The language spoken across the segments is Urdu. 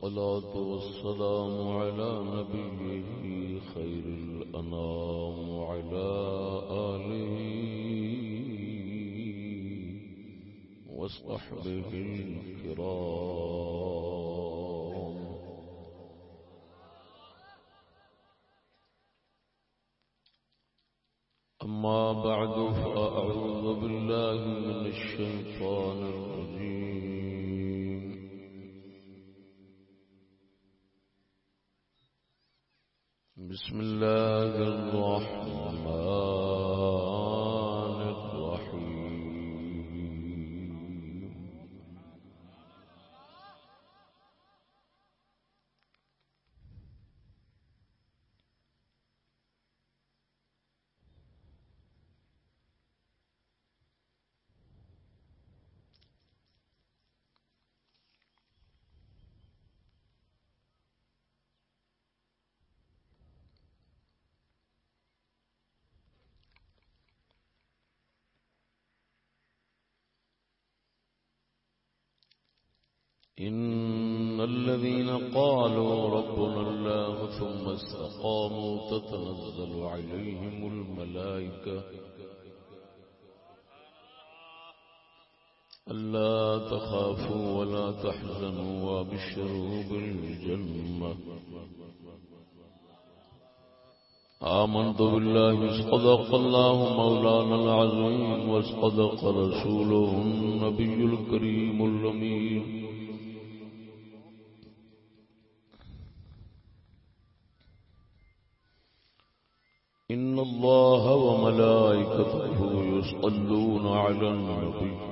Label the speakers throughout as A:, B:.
A: والصلاة والسلام على نبيه خير الأنام وعلى آله وصحبه الكرام. وابشروا بالجنة آمنت بالله صدق الله مولانا العظيم وصدق رسوله النبي الكريم الأمين. إن الله وملائكته يصلون على النبي.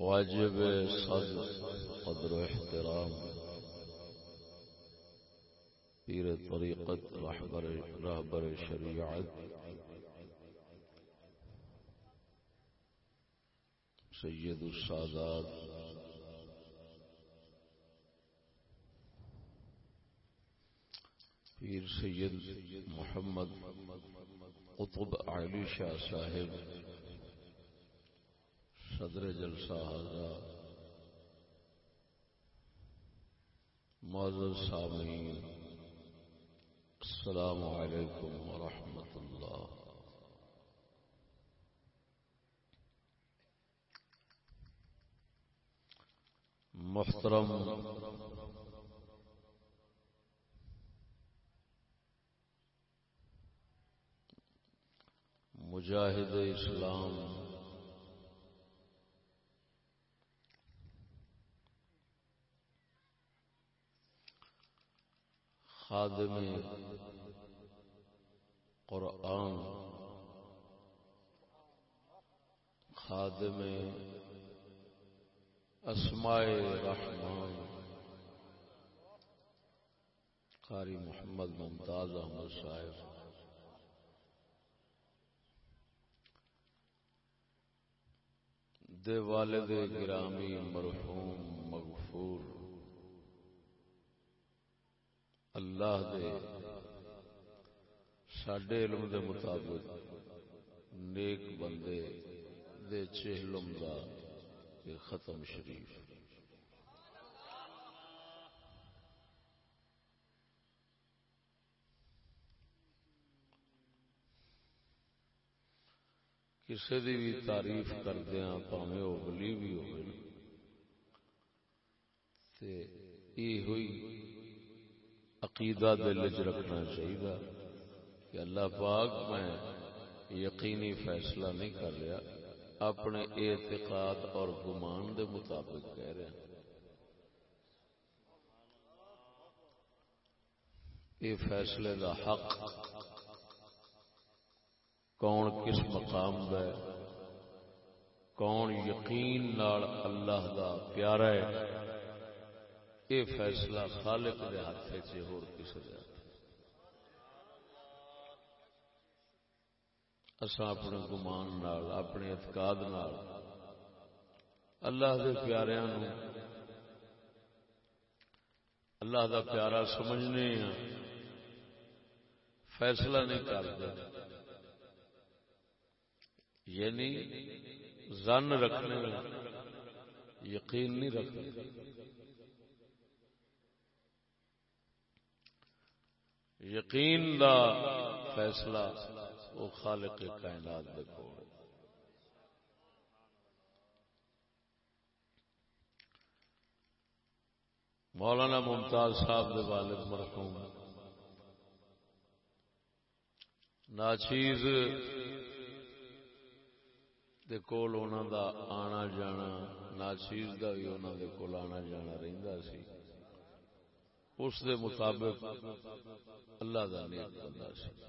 A: واجب صدر قدر و احترام۔ پیر طریقت، رہبر رہبر شریعت۔ سید السادات۔ پیر سید محمد قطب علی شاہ صاحب۔ صدر جلسہ حضرات معذر سامعین السلام علیکم ورحمۃ اللہ۔ محترم مجاہد اسلام خادم قرآن، خادم اسماء رحمان، قاری محمد ممتاز احمد صاحب۔ دے والد گرامی مرحوم مغفور۔ اللہ دے ساڈے علم دے مطابق نیک بندے دے چہلم دا ختم شریف۔ کسی دی بھی تعریف کردیا ہاں، پاوے وہ ولی بھی ہوئے۔ تے یہ ہوئی عقیدہ دل چ رکھنا چاہیے کہ اللہ پاک میں یقینی فیصلہ نہیں کر رہا، اپنے اعتقاد اور گمان دے مطابق کہہ رہا۔ یہ فیصلے دا حق کون کس مقام ہے؟ کون یقین نال اللہ دا پیارا ہے؟ یہ فیصلہ خالق دے ہاتھ سے ہو کسی دے اسا اپنے گمان نال، اپنے اعتقاد نال، اللہ دے پیاریاں نو اللہ دا پیارا سمجھنے ہیں فیصلہ نہیں کرتے۔ یعنی زن رکھنے، یقین نہیں رکھتے۔ یقین دا فیصلہ وہ خالق کائنات دیکھو مولانا ممتاز صاحب دے والد مرحوم، ناچیز دے کول انہوں دا آنا جانا، ناچیز دا بھی انہوں دے کول آنا جانا رہندا سی۔ اس دے مطابق اللہ دا نیک بندہ سی۔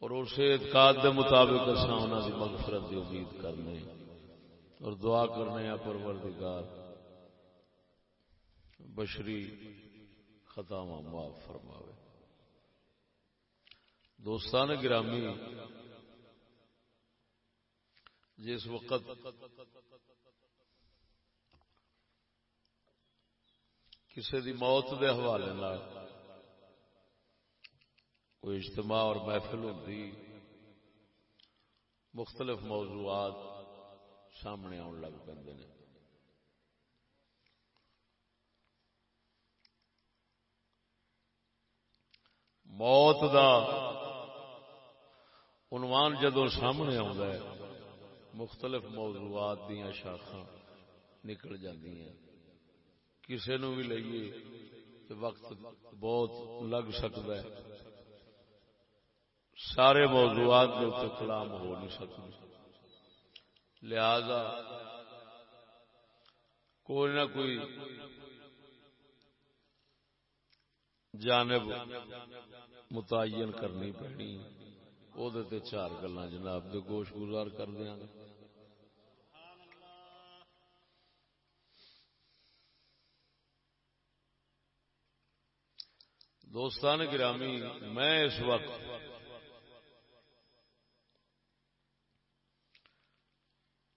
A: اور اس اعتقاد دے مطابق اساں انہاں دی مغفرت دی امید کرنے اور دعا کرنے ہیں پروردگار۔ بشری خطا معاف فرماوے۔ دوستان گرامی، جس وقت کسی دی موت دے حوالے کوئی اجتماع اور محفل ہوتی مختلف موضوعات سامنے آن لگ پہ موت دا عنوان جدو سامنے ہے، مختلف موضوعات دیا شاخا نکل جی کسی نو بھی لئیے تو وقت بہت لگ سکتا ہے۔ سارے موضوعات کے اتنے کلام ہو نہیں سکتے لہذا کوئی نہ کوئی جانب متعین کرنی پڑنی۔ وہ چار گلا جناب دے گوش گزار کر دیا گا دوستان گرامی، میں اس وقت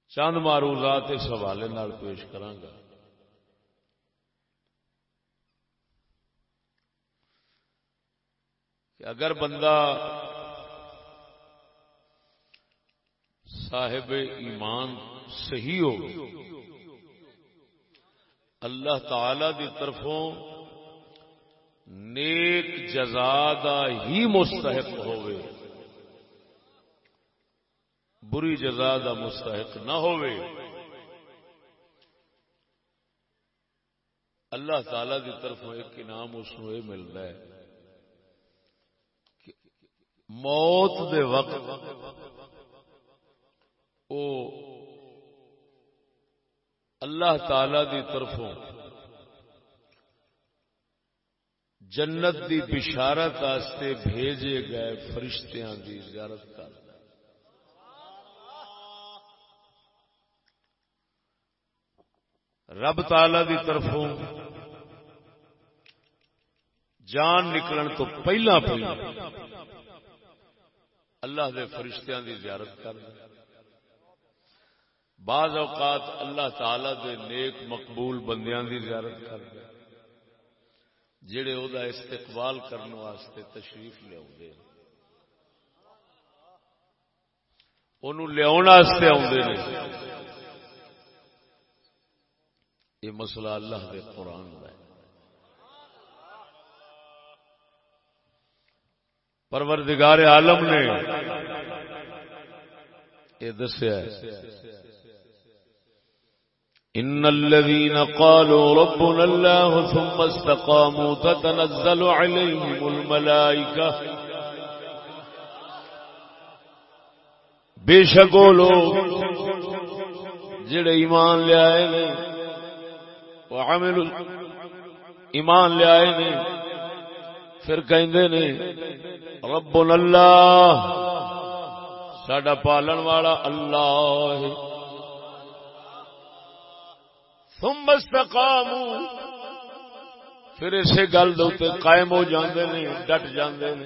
A: چند معروضات اس حوالے پیش کرانگا۔ کہ اگر بندہ صاحب ایمان صحیح ہو، اللہ تعالی دی طرفوں نیک جزا ہی مستحق ہوئے بری جزا دا مستحق نہ ہوئے اللہ تعالی دی طرف ایک انعام اس یہ ملتا ہے موت دے وقت او اللہ تعالی دی طرفوں جنت دی بشارت آستے بھیجے گئے فرشتیاں دی زیارت کر رب تعالی دی طرفوں جان نکلن تو پہلا پہلا اللہ دے فرشتیاں دی زیارت کر بعض اوقات اللہ تعالی دے نیک مقبول بندیاں دی زیارت کر جڑے او دا استقبال کرنے واسطے تشریف لیا لیا یہ مسئلہ اللہ کے قرآن کا ہے۔ پروردگار عالم نے یہ دسیا ان الذين قالوا ربنا الله ثم استقاموا تتنزل عليهم الملائكه بے شک وہ لوگ جڑے ایمان لے آئے نے وعمل ایمان لے آئے نے، پھر کہندے نے رب اللہ، ساڈا پالن والا اللہ ہے۔ ثم استقاموا. پھر اسی گل دے قائم ہو جاندے نے، ڈٹ جاندے نے۔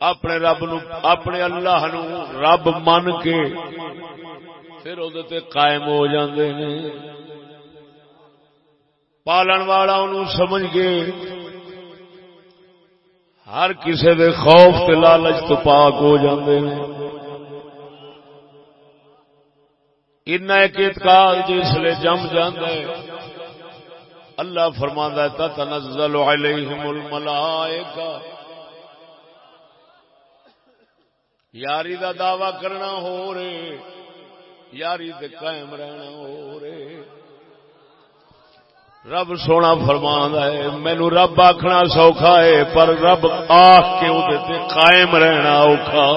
A: اپنے رب نو، اپنے اللہ نو رب من کے پھر وہ قائم ہو جاندے نے۔ پالن والا انہوں سمجھ کے ہر کسے دے خوف تے لالچ تو پاک ہو جاندے نے۔ ان ایک اعتقاد جس لے جم جاندے اللہ فرماندا ہے تنزل علیہم الملائکہ یاری دا دعوی کرنا ہو رہے، یاری دے قائم رہنا ہو رہے۔ رب سونا فرمان ہے مینو رب آخنا سوکھا ہے، پر رب آخ کے تے قائم رہنا اوکھا۔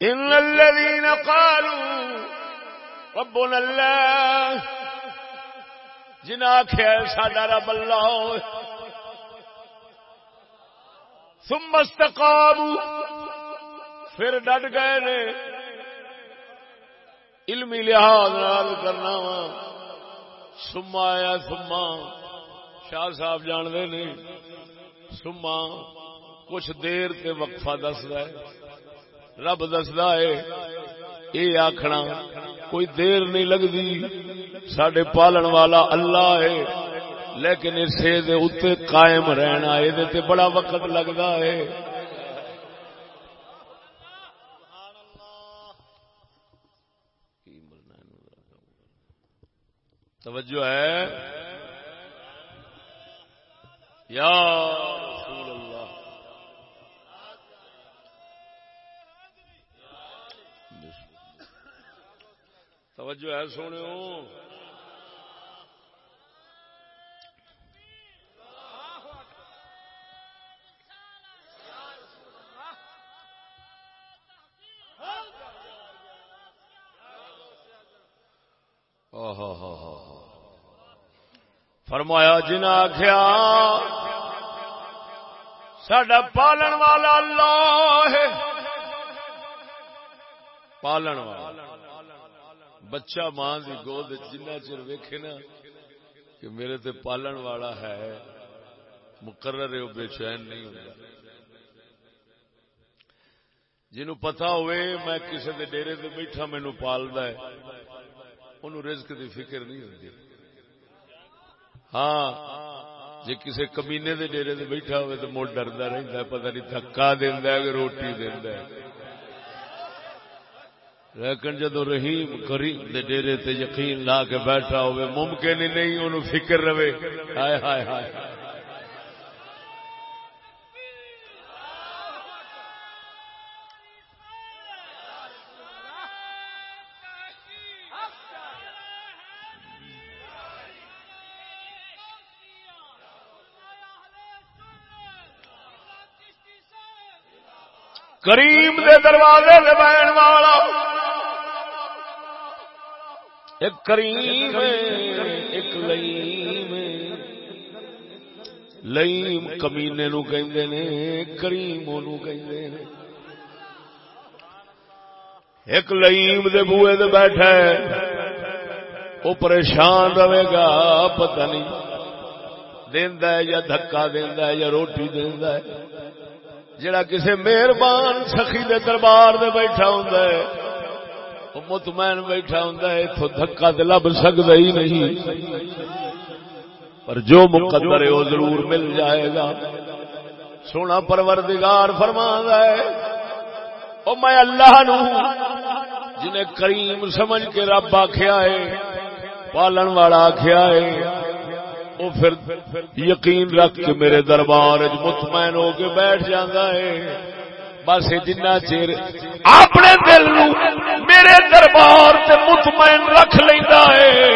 A: ان الذين قالوا ربنا الله جن آخیا ساڈا رب اللہ ثم استقاموا پھر ڈٹ گئے نے علمی لحاظ نال کرنا وا۔ سما آیا سما شاہ صاحب جانتے نہیں سما کچھ دیر تے وقفہ دستا ہے رب دستا ہے یہ آخنا کوئی دیر نہیں لگتی سڈے پالن والا اللہ ہے لیکن اسے اتنے قائم رہنا یہ بڑا وقت لگتا ہے توجہ ہے؟ یا رسول اللہ توجہ ہے سونے فرمایا جن آخیا سڈا پالن والا اللہ پالن والا۔ بچہ ماں کی گود جنہ چر ویکھے نا کہ میرے تے پالن والا ہے، مقرر ہے، وہ بے چین نہیں ہوتا جنہوں پتا ہوئے میں کسی دے ڈیرے تے بیٹھا مینو پالدا ہے، انہوں رزق دی فکر نہیں ہوتی ہاں جی کسی کمینے دے ڈیرے تے بیٹھا ہوئے تو مڑ ڈردا رہتا ہے، پتہ نہیں دھکا دینا کہ روٹی دینا لیکن جدو رحیم کریم دے ڈیرے تے یقین لا کے بیٹھا ہوئے، ممکن ہی نہیں انہوں فکر رہے۔ ہائے ہائے ہائے۔ کریم دے دروازے دے بہن والا۔ ایک کریم ایک لئیم لئیم کمینے نو کہندے نے کریم نو کہندے نے۔ ایک لئیم دے بوئے دے بیٹھا ہے۔ وہ پریشان رہے گا، پتہ نہیں۔ دیندا ہے یا دھکا دیندا ہے یا روٹی دیندا ہے۔ جڑا کسی مہربان سخی دے دربار دے بیٹھا ہوں وہ مطمئن بیٹھا ہوں اتو دھکا تو لب سکتا ہی نہیں۔ پر جو مقدر ہے، وہ ضرور مل جائے گا۔ سونا پروردگار فرما ہے، او میں اللہ نو، جنہیں کریم سمجھ کے رب آخیا ہے، پالن والا آخیا ہے وہ پھر یقین رکھ کے میرے دربار مطمئن ہو کے بیٹھ جانا ہے۔ بس جنا چیر اپنے دل نو میرے دربار سے مطمئن رکھ لینا ہے،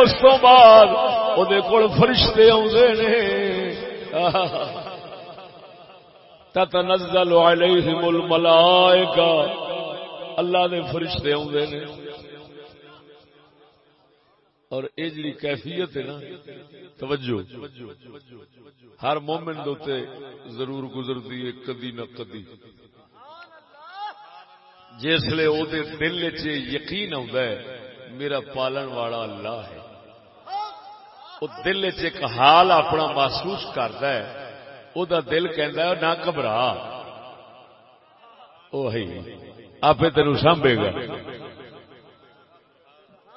A: اس تو بعد وہ کول فرشتے آدھے نے۔ تتنزل علیہم الملائکہ۔ اللہ دے فرشتے آدھے نے۔ اور یہ جی کیفیت ہے نا، توجہ۔ ہر مومن دوتے ضرور گزرتی ہے، کدی نہ کدی۔ جسے وہ دل چ یقین ہے، میرا پالن والا اللہ ہے۔ وہ دل چ ایک حال اپنا محسوس کرتا ہے وہ دل کہ نہ گھبرا۔ آپ تین سانبے گا۔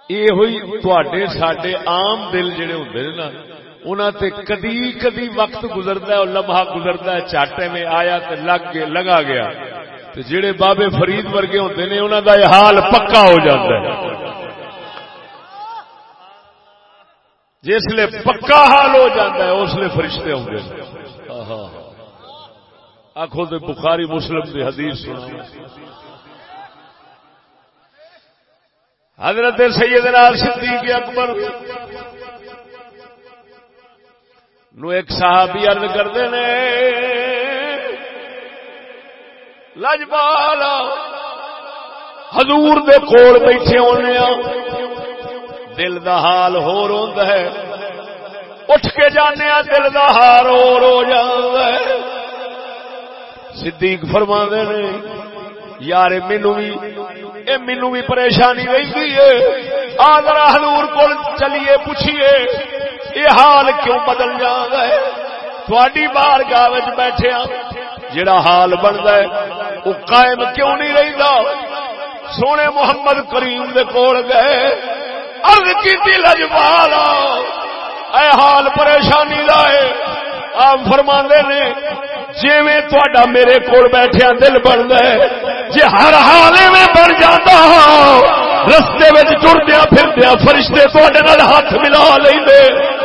A: یہ ہوئی سڈے آم دل جڑے ہوں نا انہوں تے کدی کدی وقت گزرتا ہے اور لمحہ گزرتا ہے، چاٹے میں آیا تے لگ گیا، لگا گیا۔ تے جڑے بابے فرید ورگے ہوتے ہیں انہوں کا یہ حال پکا ہو جاتا ہے۔ جس لیے پکا حال ہو جاتا ہے، اس لیے فرشتے ہوں گے آخو تو بخاری مسلم کی حدیث سنا حضرت سیدنا صدیق اکبر نو ایک صحابی عرض کرتے ہیں لجبال حضور دے کول بیٹھے ہونے دل دا حال ہو روندا ہے۔ اٹھ کے جانے دل دا حال ہو رو جاندا ہے۔ صدیق فرما دے نے، یار مینو بھی، اے مینو بھی پریشانی رہی ہے۔ آدر حضور کو چلیے پوچھیے، یہ حال کیوں بدل جا ہے؟ تھوڑی بار گاہ بیٹھے ہاں، جڑا حال بنتا ہے وہ قائم کیوں نہیں رہتا سونے محمد کریم دے کول گئے ارد کی لجبال اے حال پریشانی لائے آپ فرما نے جی میرے کول بیٹھیا ہاں، دل بن گئے جی ہر حال میں بن جاتا ہاں۔ رستے میں ٹردیا پھردیا فرشتے تے ہاتھ ملا لیں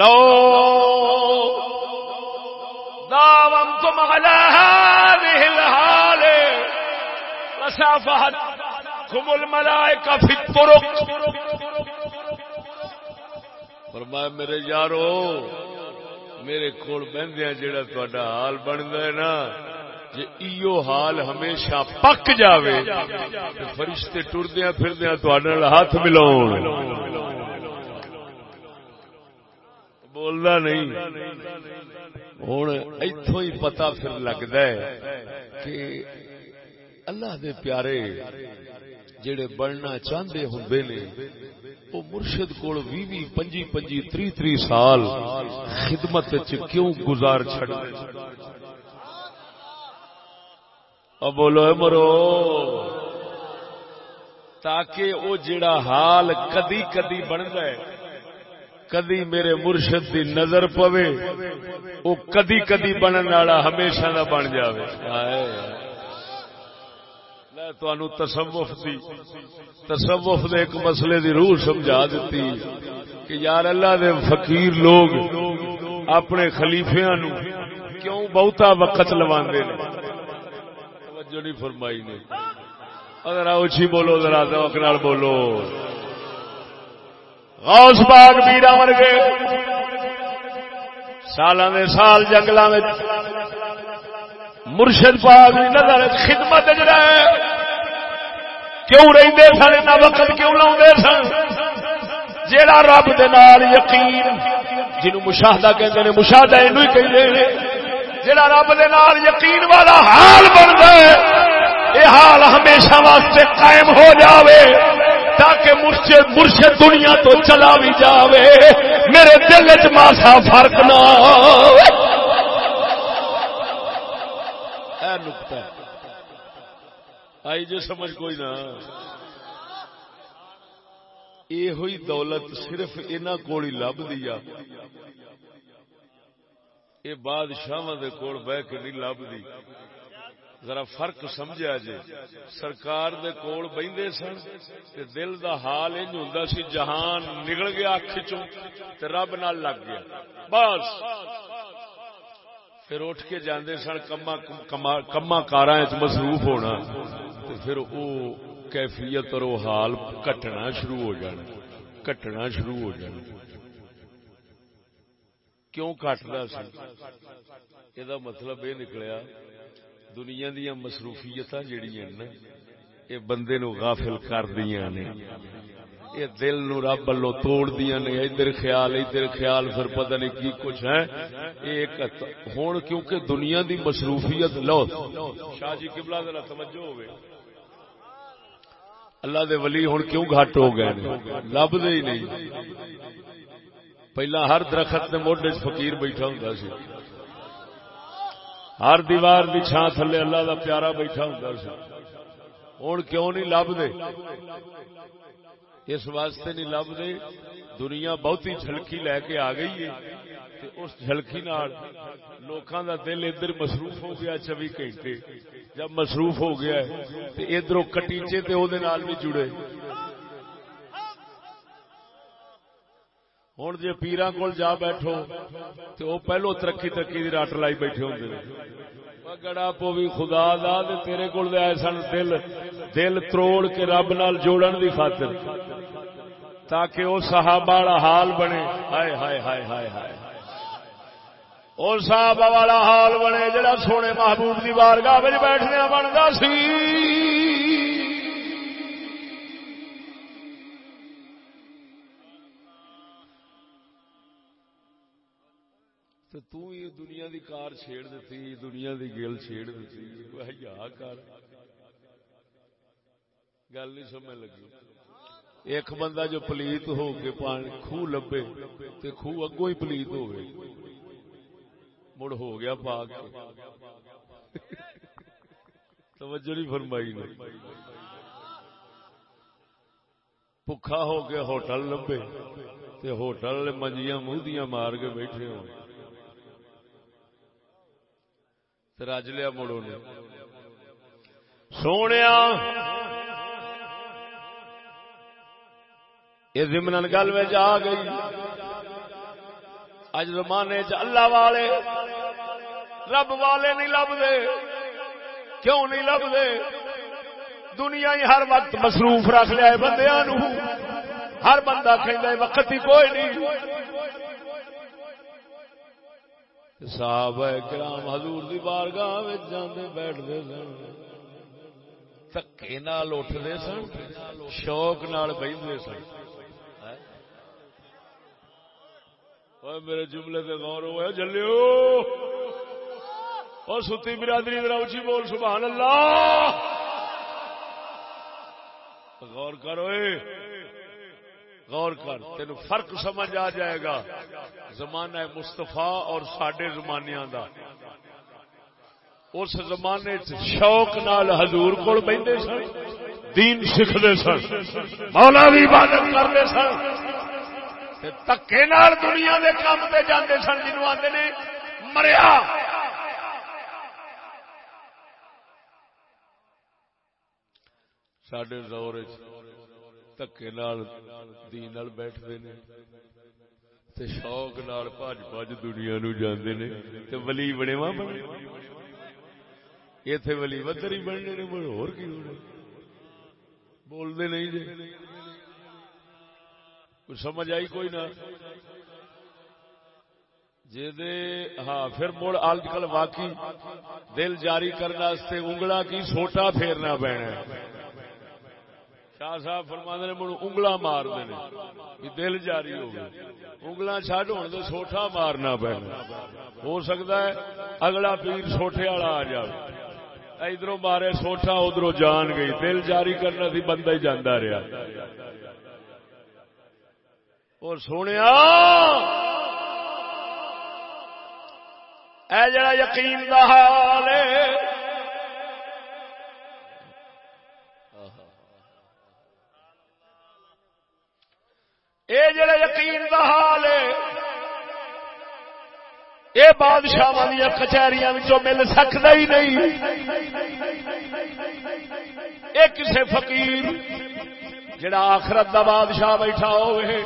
A: لو داومتم على هذه الحال وسافحتكم الملائكة في الطرق. فرمایا، میرے یارو، میرے کول بہندیا جڑا تہاڈا حال بندا ہے نا، جے ایو حال ہمیشہ پک جاوے تے فرشتے ٹردیاں پھردیاں تہاڈے نال ہاتھ ملاون بولنا نہیں۔ ہوں اتوں ہی پتا پھر لگتا ہے کہ اللہ دے پیارے جڑے بننا چاہتے ہوں نے، وہ مرشد کول بھی بھی پنجی پنجی، تری تری سال خدمت کیوں گزار چڑ اب بولو مرو، تاکہ وہ جڑا حال کدی کدی بنتا ہے کدی میرے مرشد دی نظر پوے وہ کدی کدی بنن والا ہمیشہ نہ بن جاوے۔ میں تصوف دی، تصوف دے ایک مسئلے دی روح سمجھا دیتی کہ یار اللہ دے فقیر لوگ اپنے خلیفیاں نو کیوں بہتا وقت لواندے نے؟ توجہ نہیں فرمائی نے۔ اگر اچھی بولو، ذرا ذوق نال بولو۔ غوث باغ بیرا مر گئے۔ سال سال جنگل مرشد پاک نظر خدمت رہے۔ کیوں رہتے سن؟ اتنا وقت کیوں لا سن؟ جیڑا رب دال یقین، جنہوں مشاہدہ کہتے ہیں مشاہدہ یہ کہتے ہیں جیڑا رب دال یقین والا حال بن گئے یہ حال ہمیشہ واسطے قائم ہو جاوے۔ تاکہ مرشد مرشد دنیا تو چلا بھی جاوے۔ میرے دل چ ماسا فرق نہ نکتا آئی جو سمجھ کوئی نہ۔ یہ ہوئی دولت صرف انہ کوڑی لب دیا یہ بادشاہ دے کوڑ بہ کے نہیں لب دی ذرا فرق سمجھا جی سرکار دے کول بہندے سن تے دل دا حال انج ہوندا سی، جہان نکل گیا اکھ چوں تے رب نال لگ گیا۔ بس۔ پھر اٹھ کے جاندے سن کما کار مصروف ہونا تے پھر وہ کیفیت اور وہ حال کٹنا شروع ہو جانا۔ کٹنا شروع ہو جانا۔ کیوں کٹتا سی؟ یہ مطلب یہ نکلیا دنیا دیا مصروفیت جہیا یہ بندے نو غافل کر دیا نے۔ یہ دل نو رب لو توڑ دیا نے، ادھر خیال ادھر خیال، پھر پتہ نہیں کی کچھ ہے۔ ایک ہوں کیونکہ دنیا دی مصروفیت لو شاہ جی کبلا ذرا توجہ ہوئے۔ اللہ دے ولی ہوں کیوں گھٹ ہو گئے لب دے ہی نہیں۔ پہلا ہر درخت نے موڈے فقیر بیٹھا ہوں سی۔ ہر دیوار دی چھان تھلے اللہ دا پیارا بیٹھا ہوں سی ہوں کیوں نہیں لب دے اس واسطے نہیں لب دے دنیا بہت ہی جھلکی لے کے آ گئی ہے اس جھلکی لوکاں دا دل ادھر مصروف ہو گیا چوبی گھنٹے۔ جب مصروف ہو گیا ادھر کٹیچے تے بھی جڑے۔ ہوں جی پیران کول جا بیٹھو تو وہ پہلو ترقی ترقی کی رٹ لائی بیٹھے ہوں جی۔ گڑا پو بھی خدا دا تیرے کول آئے سن دل دل تروڑ کے رب نال جوڑن دی خاطر۔ تاکہ وہ صحابہ والا حال بنے۔ ہائے ہائے ہائے ہائے ہائے۔ اور صحابہ والا حال بنے، جڑا سونے محبوب کی بارگاہ بیٹھنے بنتا سی۔ تو ہی دنیا دی کار چھیڑ دیتی، دنیا دی گل چھیڑ دیتی کر گل نہیں سمجھ لگی۔ ایک بندہ جو پلیت ہو کے پانی خوہ لبے تے خوہ اگو ہی پلیت ہو گئے مڑ ہو گیا پاک۔ توجہ نہیں فرمائی نے۔ پکھا ہو کے ہوٹل لبے تے ہوٹل منجیاں مہدیاں مار کے بیٹھے رج لیا مڑوں نے سونے یہ زمن گل میں آ گئی اج زمانے چ اللہ والے رب والے نہیں لبتے کیوں نہیں لبتے دنیا ہی ہر وقت مصروف رکھ لیا بندیا ہر بندہ کہ وقت ہی کوئی نہیں صاحب کرام حضور دی بارگاہ جاندے بیٹھتے سن۔ تھکے نال اٹھتے سن، شوق نال بہتے سن۔ میرے جملے سے غور ہوا جلو اور ستی برادری ذرا اچھی بول، سبحان اللہ! غور کرو غور کر تین فرق سمجھ آ جائے گا۔ زمانہ مستفا اور سڈے زمانیا دا۔ اس زمانے شوق نال حضور کو بہتے سن، دین سیکھتے سن، مولا بھی عبادت کرتے سن۔ تکے نال دنیا دے کام پہ جانے سن جنو آتے نے مریا۔ سڈے دور تکے دین بیٹھتے نے شوق نال پج پج دنیا نو جاندے نے تے ولی بنے وا بنے ایتھے ولی ودر ہی بننے نے اور کی بولتے نہیں جی سمجھ آئی کوئی نہ جی ہاں پھر مڑ آج کل واقعی دل جاری کرنے انگلا کی سوٹا پھیرنا پینا شاہ صاحب فرما نے مڑ انگلا مار دے دل جاری ہو گئے انگلا چڈ ہو تو سوٹا مارنا پینا ہو سکتا ہے اگلا پیر سوٹے والا آ جائے ادھر مارے سوٹا ادھر جان گئی۔ دل جاری کرنا سی، بندہ ہی جانا رہا اور سونے اے جڑا یقین دا حال اے جڑا یقین دا حال یہ بادشاہ دیا کچہریاں مل سکتا ہی نہیں۔ یہ کسی فقیر جڑا آخرت دا بادشاہ بیٹھا ہوئے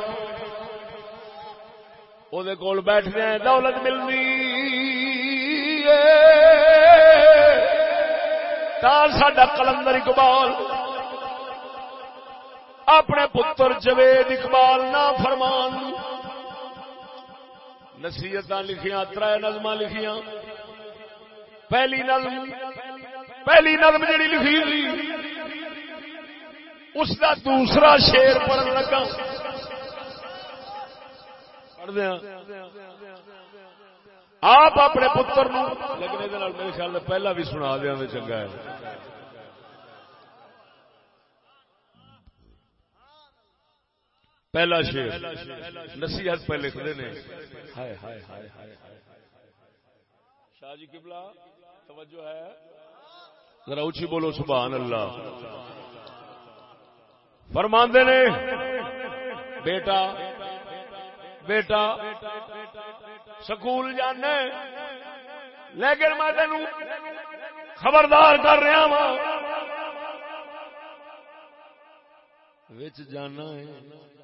A: کول بیٹھنے دولت ملنی ساڈا کلندر اقبال اپنے پتر جوید اقبال نہ فرمان نصیحت لکھیاں تر نظم لکھیاں۔ پہلی نظم پہلی نظم جڑی لکھی تھی اس کا دوسرا شیر پڑھن لگا۔ پڑھ دیا ہاں۔ آپ اپنے پتر لیکن یہ میرے خیال میں پہلا بھی سنا دیا ہاں، تو چنگا ہے۔ پہلا شیر نصیحت پہ لکھتے ہیں۔ شاہ جی کبلا توجہ ہے۔ ذرا اچھی بولو، سبحان اللہ۔ فرماندے نے، بیٹا بیٹا، سکول جانا لیکن میں تین خبردار کر رہا ہاں۔ وا جانا ہے۔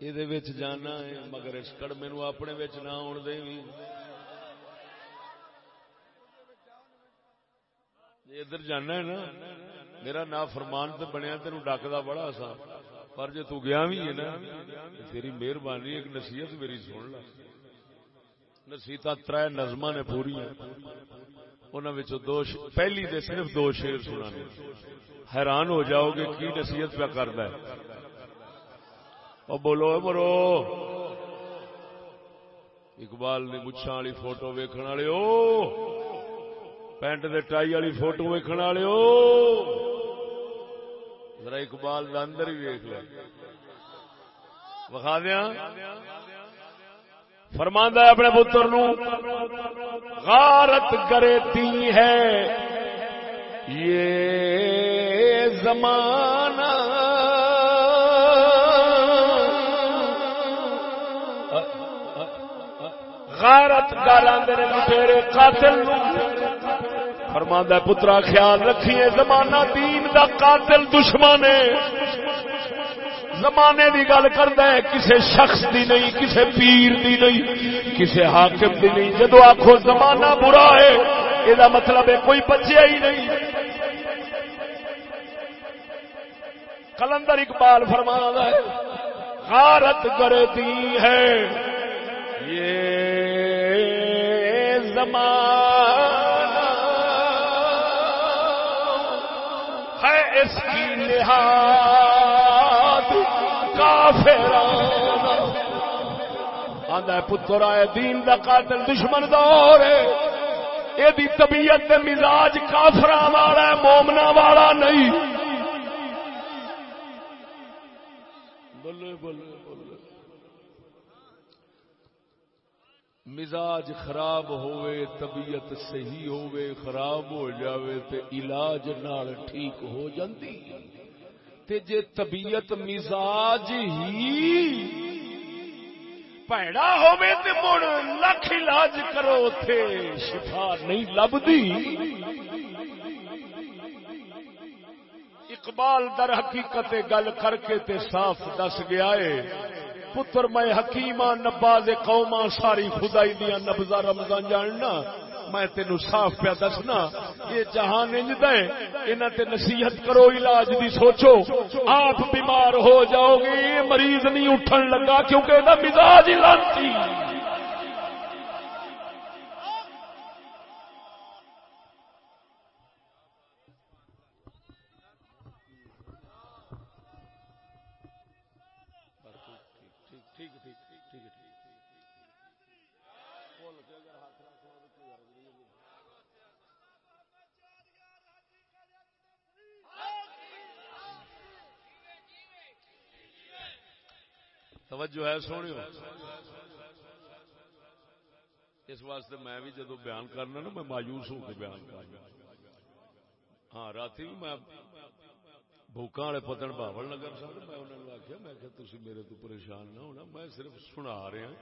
A: یہ جانا ہے مگر اس کڑمے نو اپنے نہ آن دے ادھر جانا ہے نا میرا نا فرمان تو بنیا تین ڈکتا بڑا سا پر جی تیا بھی ہے نا تیری مہربانی ایک نصیحت میری سن ل نصیحت تر نظم نے پوری دو پہلی دے صرف دو شیر سنا حیران ہو جاؤ گے کی نصیحت پہ کرتا ہے اور بولو مرو اقبال نے مچھا والی فوٹو ویکن والے پینٹ دے ٹائی والی فوٹو ویکن والے ذرا اقبال کا اندر ہی ویک لے بخا دیا فرماندہ ہے اپنے پتر نو غارت کرتی ہے یہ زمانہ غارت گالا میرے لٹیرے قاتل فرماندہ پترا، خیال رکھیے، زمانہ دین دا قاتل دشمن ہے۔ زمانے دی گل کرتا ہے، کسے شخص دی نہیں، کسے پیر دی نہیں، کسے حاکم دی نہیں۔ جدو آخو زمانہ برا ہے یہ مطلب ہے کوئی بچیا ہی نہیں۔ کلندر اقبال فرما ہے، غارت کرتی ہے۔ یہ زمانہ ہے اس کی لحاظ پتر، آئے دین دا قاتل، دشمن دور ہے. یہ طبیعت مزاج کافر والا ہے مومنا والا نہیں. مزاج خراب ہوئے، طبیعت صحیح ہوئے، خراب ہو جاوے تے علاج نال ٹھیک ہو جاندی۔ تے جے طبیعت مزاج ہی پیڑا ہوے تے مڑ لکھ علاج کرو تھے شفا نہیں لبدی۔ اقبال در حقیقت گل کر کے تے صاف دس گیا ہے۔ پتر، میں حکیماں نباز قوما ساری خدائی دیا نبزا رمضان جاننا۔ میں تین صاف پیا دسنا، یہ جہان انہاں تے نصیحت کرو، علاج دی سوچو۔ آپ بیمار ہو جاؤ گے مریض نہیں اٹھن لگا کیونکہ مزاج لانتی۔ توجہ ہے سونی اس واسطے میں بھی جدو بیان کرنا نا، میں مایوس ہو کے بیان کرنا ہاں رات بھی میں بوکا والے پتن باول نگر سن میں انہوں نے آخیا میں کہ تھی میرے تو پریشان نہ ہونا، میں صرف سنا رہا ہاں۔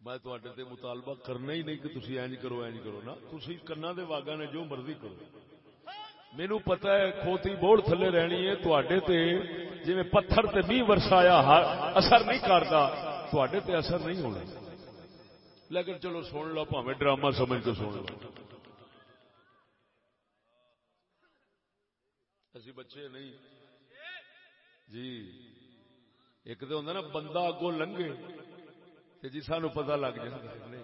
A: میں تے مطالبہ کرنا ہی نہیں کہ تھی اینج کرو اینج کرو نا تھی کنا دے واگا نے جو مرضی کرو۔ مینو پتا ہے کھوتی بوڑ تھلے رہنی ہے تے جی پتھر تے بھی ورسایا اثر نہیں کرتا تے اثر نہیں ہونا۔ لیکن چلو سن لو پاوے ڈرامہ سمجھ کے سن لو۔ اسی بچے نہیں۔ جی ایک تو ہوں نا، بندہ اگوں لنگے جی سانو پتا لگ جائے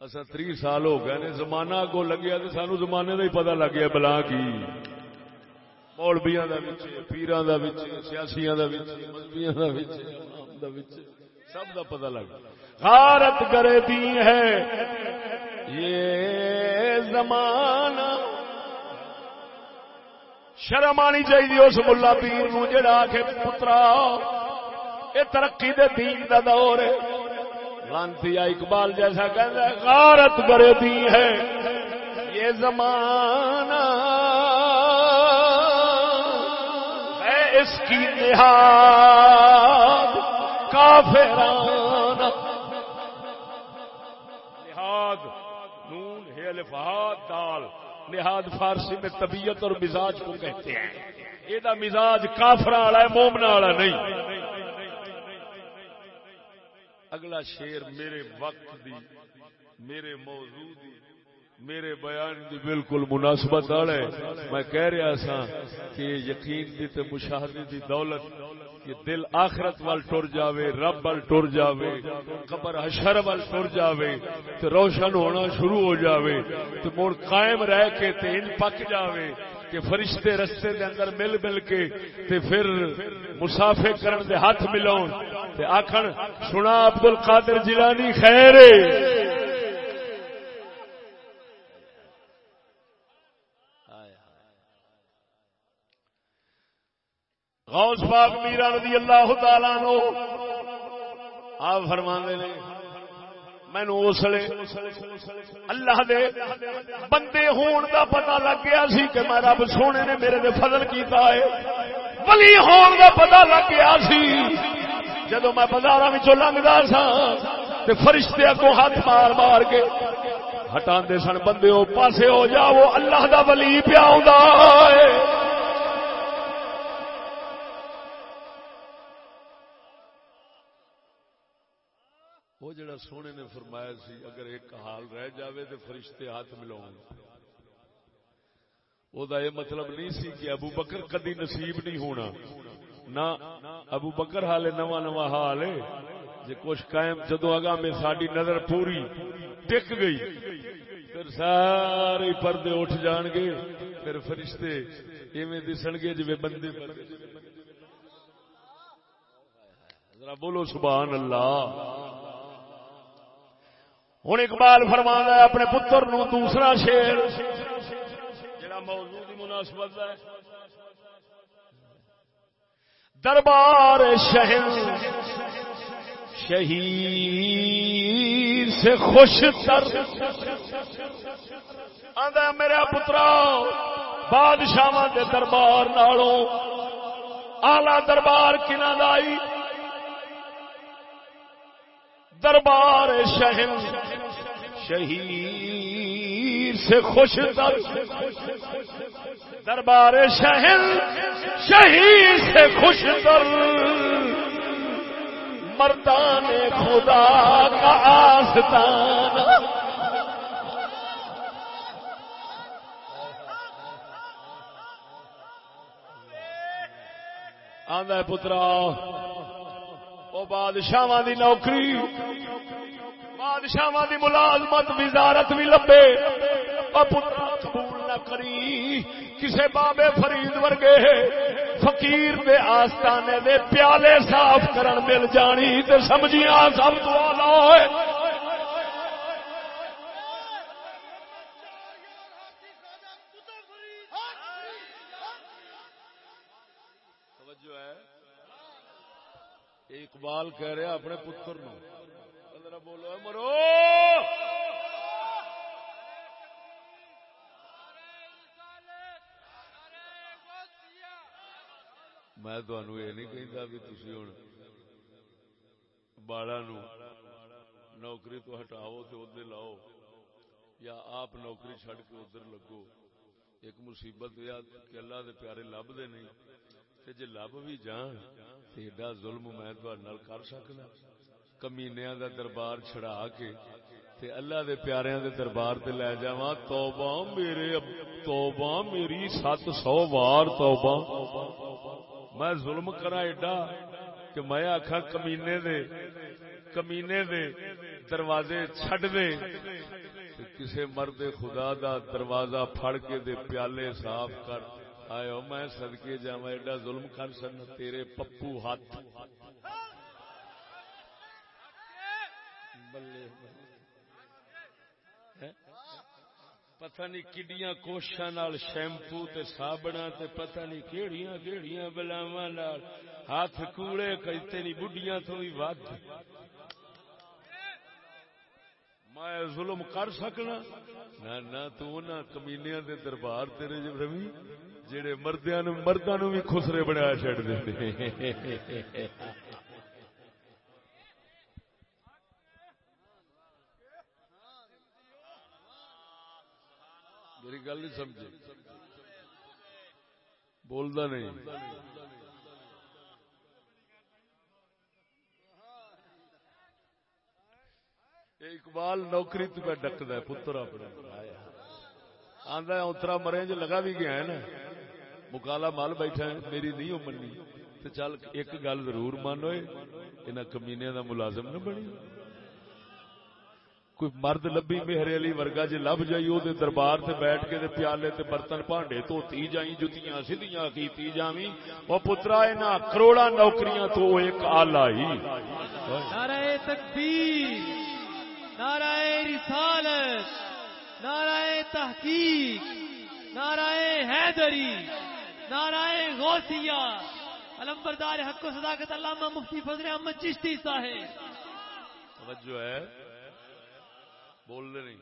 A: اصا تری سال ہو گئے زمانہ اگوں لگیا تو سانو زمانے کا ہی پتا لگ گیا بلا کی۔ مولبیا پیران سیاسیا مذہبیاں سب کا پتا لگ غارت کرے دی ہے۔ یہ زمانہ۔ شرم آنی چاہیے اس ملا پیر نو، جڑا کے پترا یہ ترقی دے دین دا دور ہے۔ لانتی اقبال جیسا کہتا ہے، غارت کرے دی ہے۔ یہ زمانہ ہے اس کی نہاد کافرانہ۔ نہاد نون ہے الفہاد دال۔ نہاد فارسی میں طبیعت اور مزاج کو کہتے ہیں۔ یہ مزاج کافر والا ہے مومنا والا نہیں۔ اگلا شیر میرے وقت دی، میرے موضوع دی، میرے بیان دی بالکل مناسبت والے میں کہہ رہا سا کہ یقین دی تے مشاہدے دی دولت کہ دل آخرت وال ٹر جاوے، رب وال ٹر جاوے، قبر حشر وال ٹر جاوے، تے روشن ہونا شروع ہو جاوے، تے مڑ قائم رہ کے تے ان پک جاوے کہ فرشتے رستے دے اندر مل مل کے تے پھر مسافر کرن دے ہاتھ ملاؤ تے آکھن سنا عبد القادر جیلانی خیر غوث پاک میرا رضی اللہ تعالی نو آپ فرما نے مینو اس لیے اللہ دے بندے ہون دا پتا لگ گیا سی کہ میں رب سونے نے میرے دے فضل کیتا ہے۔ ولی ہون دا پتا لگ گیا سی۔ جدو میں بازار لنگتا سا تے فرشتے اگوں ہاتھ مار مار کے ہٹا سن، بندے پاسے ہو جاؤ اللہ دا ولی پیا وہ جڑا سونے نے فرمایا سی، اگر ایک حال رہ جاوے تو فرشتے ہاتھ ملاؤ وہ یہ مطلب نہیں سی کہ ابو بکر کدی نصیب نہیں ہونا۔ نہ ابو بکر حال نوا نوا حال ہے جی کچھ قائم جدو اگا میں ساری نظر پوری ٹک گئی، پھر سارے پردے اٹھ جان گے، پھر فرشتے ایویں دسن گے جی بندے ذرا بولو سبحان اللہ۔ ہوں اقبال فرما ہے، اپنے پتر نو دوسرا شیر۔ جڑا موضوع کی مناسبت ہے دربار شہر شہید سے خوش تر۔ آدھا میرا پترا بادشاہ کے دربار نالوں۔ آلہ دربار کنہ لائی دربار شہر شہید سے خوش در دربار شہر شہید سے خوش مردان خدا کا آستان۔ آدھا پترا وہ بادشاہ دی نوکری۔ بادشاہ دی ملازمت وزارت بھی لبے۔ قبول نہ کری۔ کسے بابے فرید ورگے فقیر دے آستانے دے پیالے صاف کرن مل جانی تے سمجھیاں سب تو ہے۔ اقبال کہہ رہا اپنے پتر نو۔ بولو مرو! میں یہ نہیں کہتا بھی تھی ہوں بالا نوکری تو ہٹاؤ تو ادھر لاؤ، یا آپ نوکری چڈ کے ادھر لگو۔ ایک مصیبت یہ کہ اللہ دے پیارے لب دے نہیں جی لب بھی جان ایڈا ظلم میں کر سکنا۔ کمینیا دا دربار چھڑا کے تے اللہ دے پیاریاں دے دربار تے لے جاواں، توبہ میرے توبہ میری سات سو وار توبہ۔ میں ظلم کرا ایڈا کہ میں آخا کمینے دے کمینے دے دروازے چھڈ دے۔ کسے مرد خدا دا دروازہ پھڑ کے دے پیالے صاف کر۔ آئے میں سدکے جا ایڈا ظلم کر سن، تیرے پپو ہاتھ۔ بلے پتہ نہیں کڈیاں کوششاں نال شیمپو تے صابنا تے پتہ نہیں کیڑیاں کیڑیاں بلاواں نال۔ ہاتھ کوڑے کئی نہیں بڈیاں تو بھی ود۔ میں ظلم کر سکنا؟ نہ نہ تو نہ کمینیاں دے دربار تیرے جو روی جڑے مردیاں نو مرداں نو بھی خسرے بنا چھڑ دے۔ میری گل نہیں سمجھے۔ بولتا نہیں۔ اقبال نوکری تو پہ ڈکد ہے، پتر اپنے۔ آدھا اترا مرے جو لگا بھی گیا ہے نا۔ مکالا مال بیٹھا ہے، میری نہیں منی تو چل، ایک گل ضرور مانو یہ کمینے کا ملازم نہ بنی۔ کوئی مرد لبی میرے علی ورگا جی لب جائی وہ دربار سے بیٹھ کے پیالے تے برتن پانڈے دھوتی جائی جتیاں سیدیاں کیتی جاویں۔ او پترا انہاں کروڑا نوکریاں تو ایک آلہ ہی۔
B: نعرہ تکبیر نعرہ رسالت نعرہ تحقیق نعرہ حیدری نعرہ غوثیہ۔ علمبردار حق و صداقت علامہ مفتی فضل احمد چشتی صاحب۔
A: توجہ ہے۔ بول نہیں۔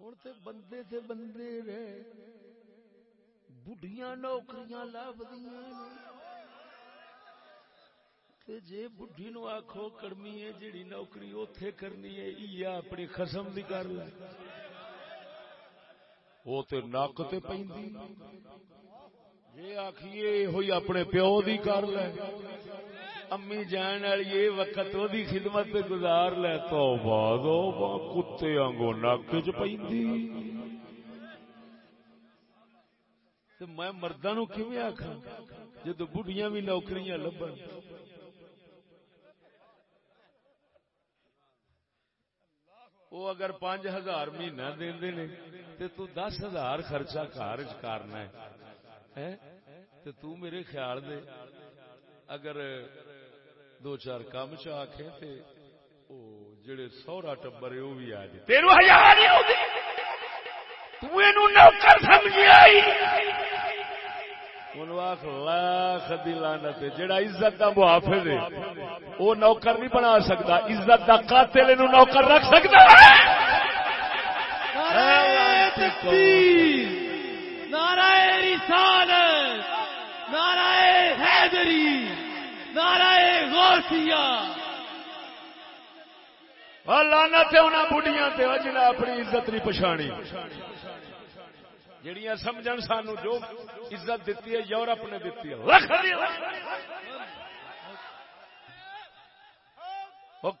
A: ہوں تو بندے تے بندے رہے۔ بڑھیاں نوکریاں لب جی بڑھی نو آخو کرمی ہے جیڑی نوکری اوتھے کرنی ہے اپنی خسم بھی کر لے۔ وہ تے نک تے پیندی جی آخیے ہوئی اپنے پیو دی کر لے۔ امی جان والی یہ وقت وہ خدمت گزار لے۔ تو بعد کتے آنگو نک چ پیندی میں مردہ نو کیویں آخا جدو بڑھیاں بھی نوکریاں لبن وہ اگر پانچ ہزار مہینہ دے نے، تے تو دس ہزار خرچہ کار کرنا ہے۔ تے تو میرے خیال دے، اگر دو چار کام چ تے او جڑے سورا ٹبر ہے وہ بھی آ جائے۔ تیرو ہزار تو نوکر سمجھی آئی لاکھ دی لعنت جڑا عزت دا محافظ ہے وہ نوکر نہیں بنا سکتا عزت دا قاتل نو نوکر رکھ سکتا ہے
B: نعرہ رسالت نعرہ حیدری نعرہ غوثیہ
A: لعنت ہے انہاں بڈیاں تے جنہاں اپنی عزت نہیں پچھانی جڑیاں سمجھن سانو جو عزت دیتی ہے، یورپ نے دیتی ہے۔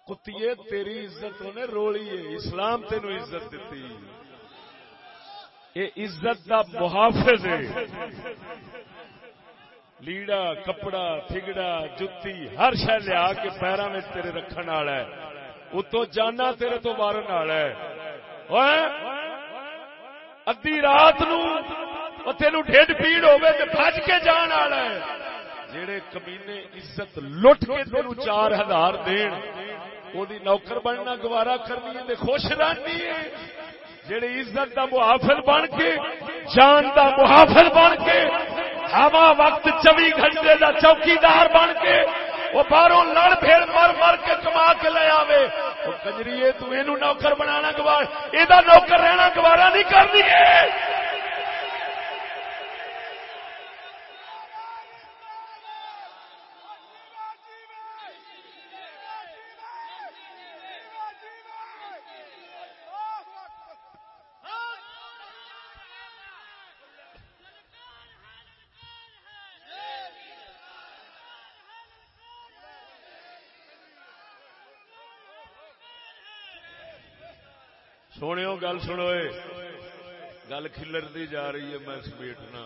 A: کتیے، تیری عزت انہیں رولی ہے۔ اسلام تینو عزت دیتی یہ عزت دا محافظ ہے۔ لیڑا، کپڑا، تھگڑا، جتی، ہر شہ لیا کے پیروں میں تیرے رکھنے والا ہے۔ اتو جانا تیرے تو مارن والا ہے۔ ادی رات نو ڈیڈ پیڑ ہوے کے جان والا ہے جہے کمینے عزت لٹ کے تین چار ہزار دین وہ نوکر بننا گوارا کرنی ہے خوش رہنی ہے جہے عزت دا محافظ بن کے جان دا محافظ بن کے ہوا وقت چوبی گھنٹے دا چوکیدار بن کے وہ باہروں لڑ پھر مر مر کے کما کے لے آوے۔ وہ کجریے تو یہ نوکر بنا گوار یہ نوکر رہنا گوارا نہیں کرنی۔ سونے گل سنوئے گل کھلرتی جا رہی ہے میں سمیٹنا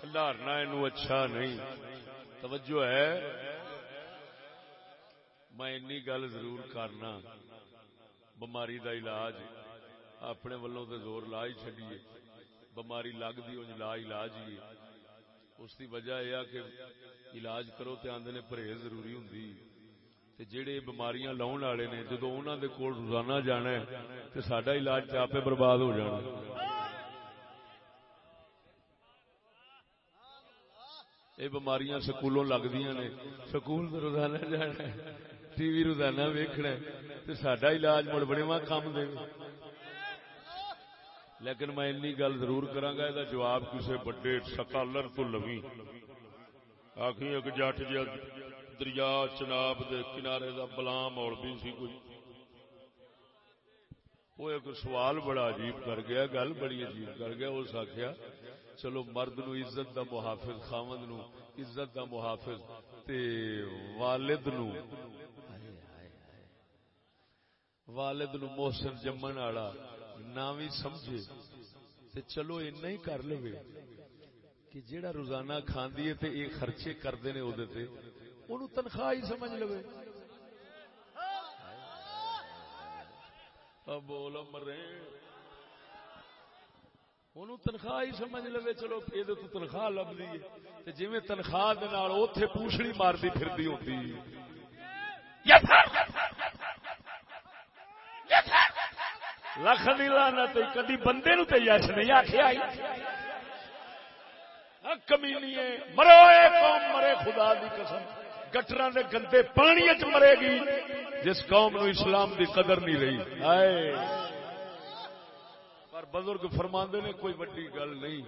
A: کلارنا یہ اچھا نہیں توجہ ہے میں گل ضرور کرنا بماری دا علاج اپنے ولوں تے زور لا ہی چڈیے بماری لگتی ان لا علاج ہی اس کی وجہ یہ کہ علاج کرو تے آندے نے پرہیز ضروری ہوں تے جڑے بیماریاں لاؤن والے نے، جدو انہوں دے کول روزانہ جانا ہے، تے ساڈا علاج چاپے برباد ہو جانا یہ بیماریاں سکولوں لگتی نے، سکول روزانہ جانا ٹی وی روزانہ ویکنا تو سڈا علاج مڑ بڑے ماں کام دے۔ لیکن میں این گل ضرور کرا یہ جواب کسی بڑے سکالر تو لوی۔ آخی ایک جٹ جا دریا چناب دے کنارے دا بلام اور بھی سی کوئی۔ وہ ایک سوال بڑا عجیب کر گیا، گل بڑی عجیب کر گیا، اس آخیا چلو مرد نو عزت دا محافظ خامد نو عزت دا محافظ، تے والد نو۔ والد نو محسن جمن والا نہ بھی سمجھے۔ تے چلو اینا ہی کر لو کہ جیڑا روزانہ کھاندی ہے تے اے خرچے کردے نے او دے تے تنخواہ ہی سمجھ لو بول مرے تنخواہ ہی سمجھ لو چلو یہ تو تنخواہ لبھی ہے۔ جی تنخواہ اتے پوچھڑی مارتی پھرتی ہوتی لکھ لانا کدی بندے نو یش نہیں آخیا کمی مرو قوم مرے خدا دی قسم۔ گٹر دے گندے پانی چ مرے گی، جس قوم نو اسلام دی قدر نہیں رہی۔ آئے۔ پر بزرگ فرما نے کوئی وڈی گل نہیں۔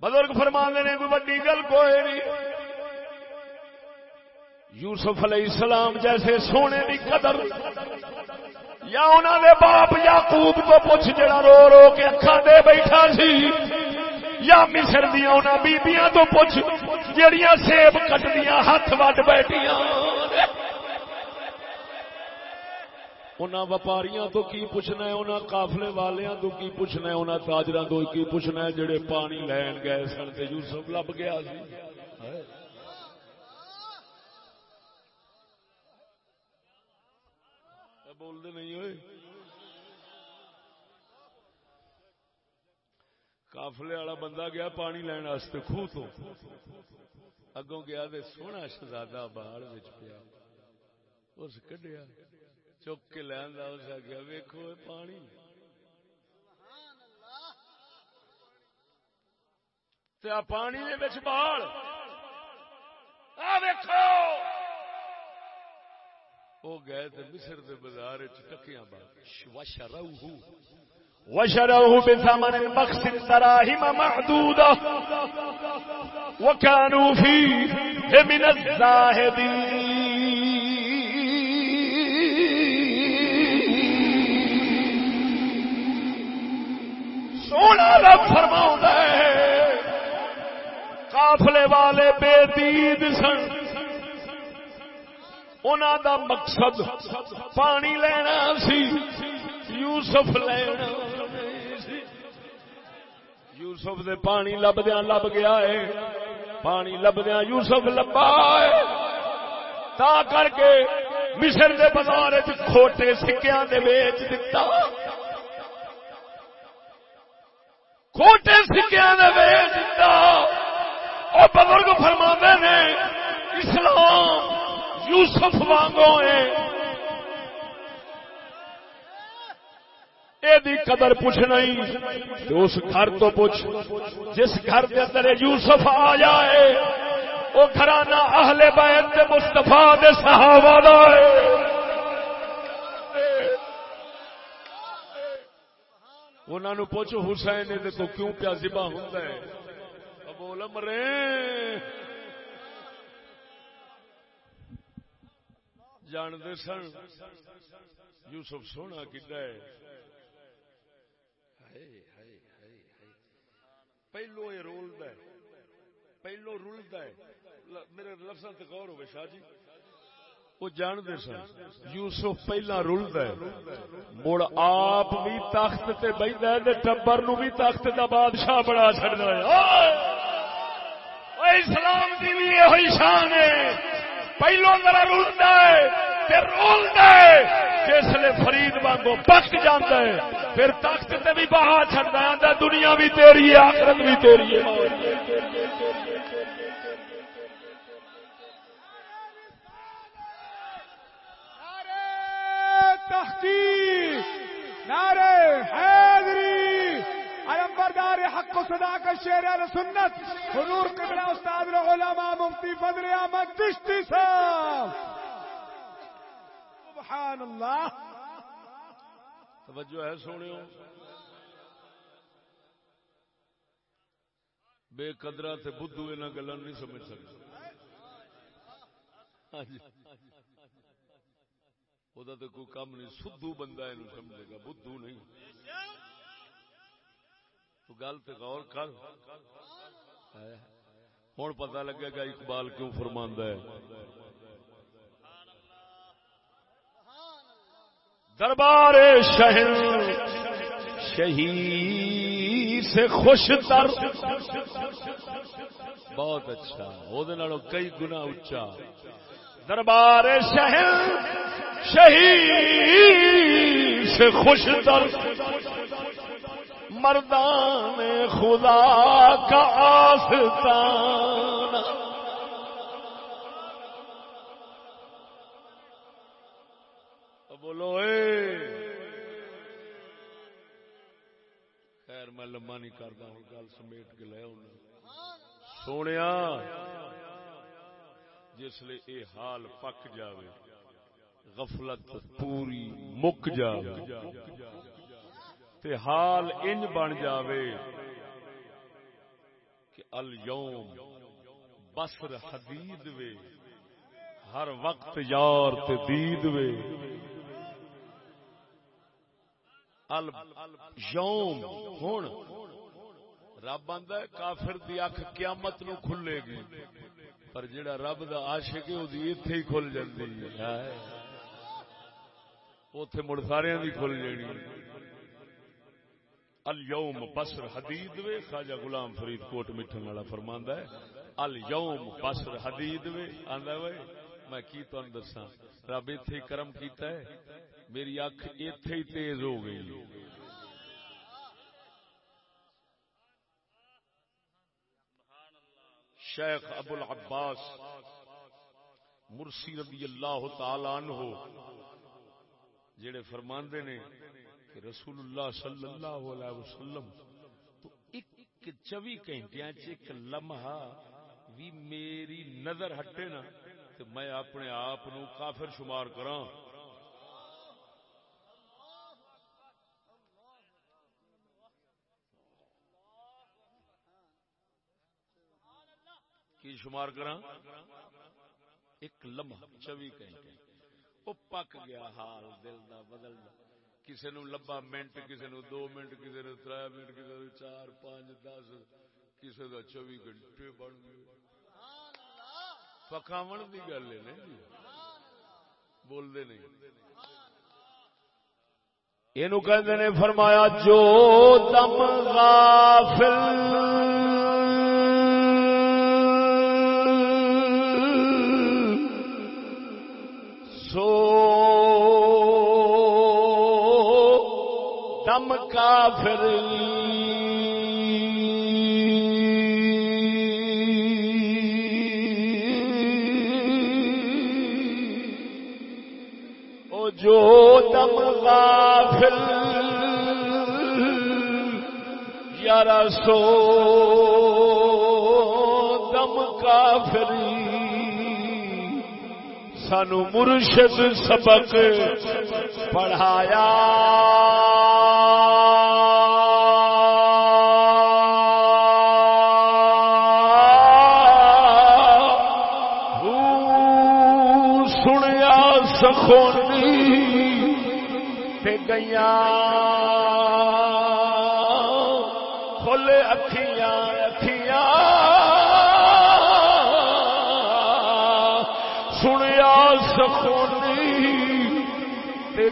A: بزرگ فرما نے کوئی وڈی گل کوئی نہیں۔ یوسف علیہ السلام جیسے سونے کی قدر، یا انہوں نے باپ یا خوب تو پوچھ جڑا رو رو کے اکھا دے بیٹھا سی، یا مصر دیا انہوں بیبیاں تو پوچھ۔ جڑیاں سیب کٹدیا ہاتھ وڈ بیٹھیاں۔ انہاں وپاریاں تو کی پوچھنا ہے؟ انہاں قافلے والیاں تو کی پوچھنا ہے؟ انہاں تاجراں تو کی پوچھنا ہے؟ جڑے پانی لین گئے سن تے یوسف لب گیا سی۔ بول دے نہیں ہوئے۔ کافلے والا بندہ گیا پانی لین واسطے خوہ تو۔ اگوں گیا تے سونا شہزادہ باہر وچ پیا۔ اس کڈیا چک کے لینا اس آگیا ویکو پانی۔ پانی بال وہ گئے تو مصر دے بازار ٹکیاں وشروہ وشروہ بثمن بخس دراهم محدودة. وكانوا فيه من الزاهدين. سونا رب فرما کافلے والے بے دید سن۔ انہوں دا مقصد پانی لینا سی، یوسف لینا۔ یوسف دے پانی لبدیا لب گیا ہے۔ پانی لبدیا یوسف لبا ہے۔ تا کر کے مصر دے بازار کھوٹے سکیاں دے بیچ دیتا کھوٹے سکیا اور بزرگ فرما نے، اسلام یوسف وانگو ہے۔ یہ قدر پوچھنا ہی اس گھر تو پوچھ، جس گھر کے اندر یوسف آ جائے، وہ گھرانا اہل بیت مستفا دے صحابہ دا ہے۔ انہوں پوچھو حسین دیکھو کیوں پیا زبا ہوتا ہے؟ بول مرے جانتے سن، یوسف سونا کتا ہے۔ پہلو یہ رولد ہے، پہلو رولد ہے. میرے لفظ غور ہوئے شاہ جی. وہ جانتے سن، یوسف پہلا رلد ہے. مڑ آپ بھی تخت تے بہتا ہے ٹبر نو بھی تخت دا بادشاہ بنا چڑنا ہے. اسلام کی بھی یہ شان ہے. پہلو ذرا رلد ہے پھر رلد ہے. جسے فرید وانگو پک جانا ہے، پھر تخت تے بھی بہا چڑنا ہے دنیا بھی تیری ہے، آخرت بھی تیری ہے۔
C: حق و صدا کا شیر اہل سنت، حضور قبلہ استاد العلماء مفتی فضل احمد چشتی صاحب۔ سبحان اللہ.
A: توجہ ہے سونے بے قدرا تے بدھو انہاں گلاں نہیں سمجھ سکتے ہاں جی وہ کوئی کام نہیں سدھو بندہ یہ سمجھے گا، بدھو نہیں۔ تو گل تو غور کر۔ ہوں پتا لگے گا اقبال کیوں فرماندہ ہے۔ دربار شہر شہید سے خوش تر۔ بہت اچھا وہ کئی گنا اچا دربار شہر شہید سے خوش تر۔ مردان خدا کا آستان بولو، اے۔ خیر، میں لما نہیں کرتا ہوں گل سمیٹ کے لے سونے جس لیے اے حال پک جاوے، غفلت پوری مک جاوے۔ تے حال انج بن جاوے کہ الیوم بسر حدید وے، ہر وقت یار تے دید وے۔ یوم ہن رب آندا ہے کافر دی اکھ قیامت نو کھلے گی پر جڑا رب دا عاشق ہے او دی ایتھے ہی کھل جاندی ہے اوتھے مڑ سارے دی کھل جانی اليوم بسر حدید وے خواجہ غلام فرید کوٹ مٹھن والا فرماندا ہے اليوم بسر حدید وے آندا وے میں کی تانوں دساں رب ایتھے کرم کیتا ہے میری اکھ ایتھے ہی تیز ہو گئی۔ شیخ ابو العباس مرسی رضی اللہ تعالی عنہ، جڑے فرماندے نے کہ رسول اللہ صلی اللہ علیہ وسلم تو ایک چوی گھنٹے ایک لمحہ بھی میری نظر ہٹے نا، تو میں اپنے آپ کافر شمار کرا کی شمار کرا ایک لمحہ چوی گھنٹے۔ وہ پک گیا حال، دل دا بدل دا۔ کسی نو لبا منٹ کسی نو دو منٹ کسی نو تر منٹ کسی نو چار، پانچ، دس کسی کا چوبی گھنٹے بن گئے پکاو کی گل ہے جی۔ بولتے نہیں۔ یہ فرمایا، جو دم غافل سو کافر او جو دم غافل یارا سو دم کافری سانو مرشد سبق پڑھایا۔ سنیا سخونی تے گیا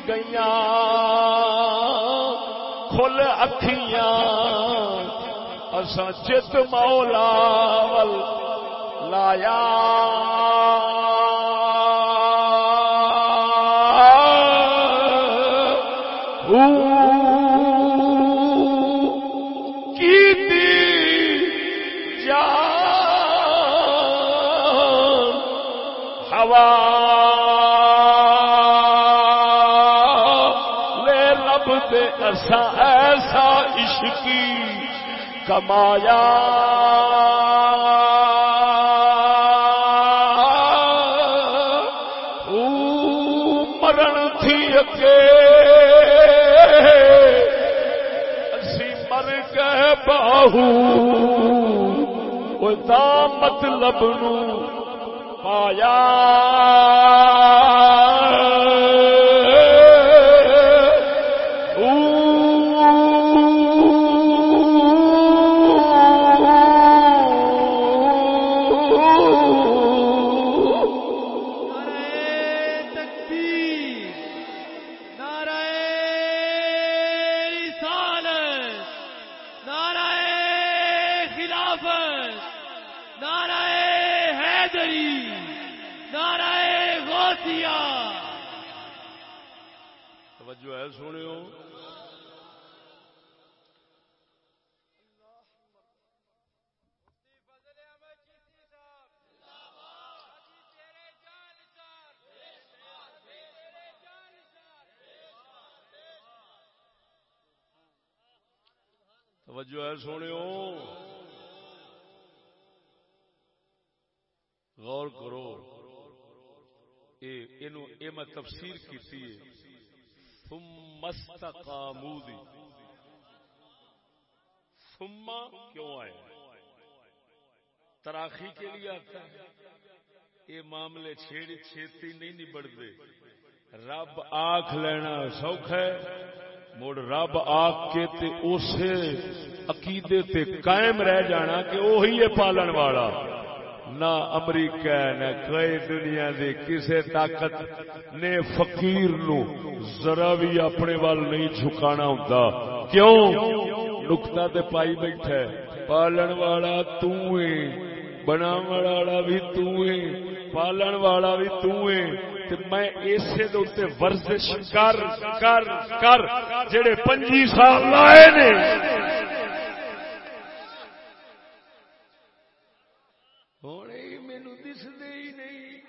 A: گئیاں کھل اکھیاں۔ اساں چت مولا ول لایا۔ لے لب اسا ایسا عشقی کمایا۔ مرن تھی اکے اسی مر گئے باہو۔ وہ مطلب نو پایا۔ تفسیر کیتی ہے۔ ثم استقاموا دی ثم کیوں آئے؟ تراخی کے لیے آتا ہے۔ یہ معاملے چھیڑی چھیتی نہیں نبڑتے۔ رب آخ لینا سوکھ ہے۔ مڑ رب آخ کے تے اسے عقیدے تے قائم رہ جانا کہ وہی ہے پالن والا۔ نہ امریکہ، نہ کوئی دنیا دی کسے طاقت نے فقیر نو ذرا بھی اپنے وال نہیں جھکانا ہوتا کیوں؟ نکتا تے پائی بیٹھا ہے۔ پالن والا تو ہے، بناون والا بھی تو ہے، پالن والا بھی تو ہے۔ تے میں اسے دے اوتے ورزش کر کر کر، جڑے 25 سال لائے نے ہونے ہی مینو دسدے ہی نہیں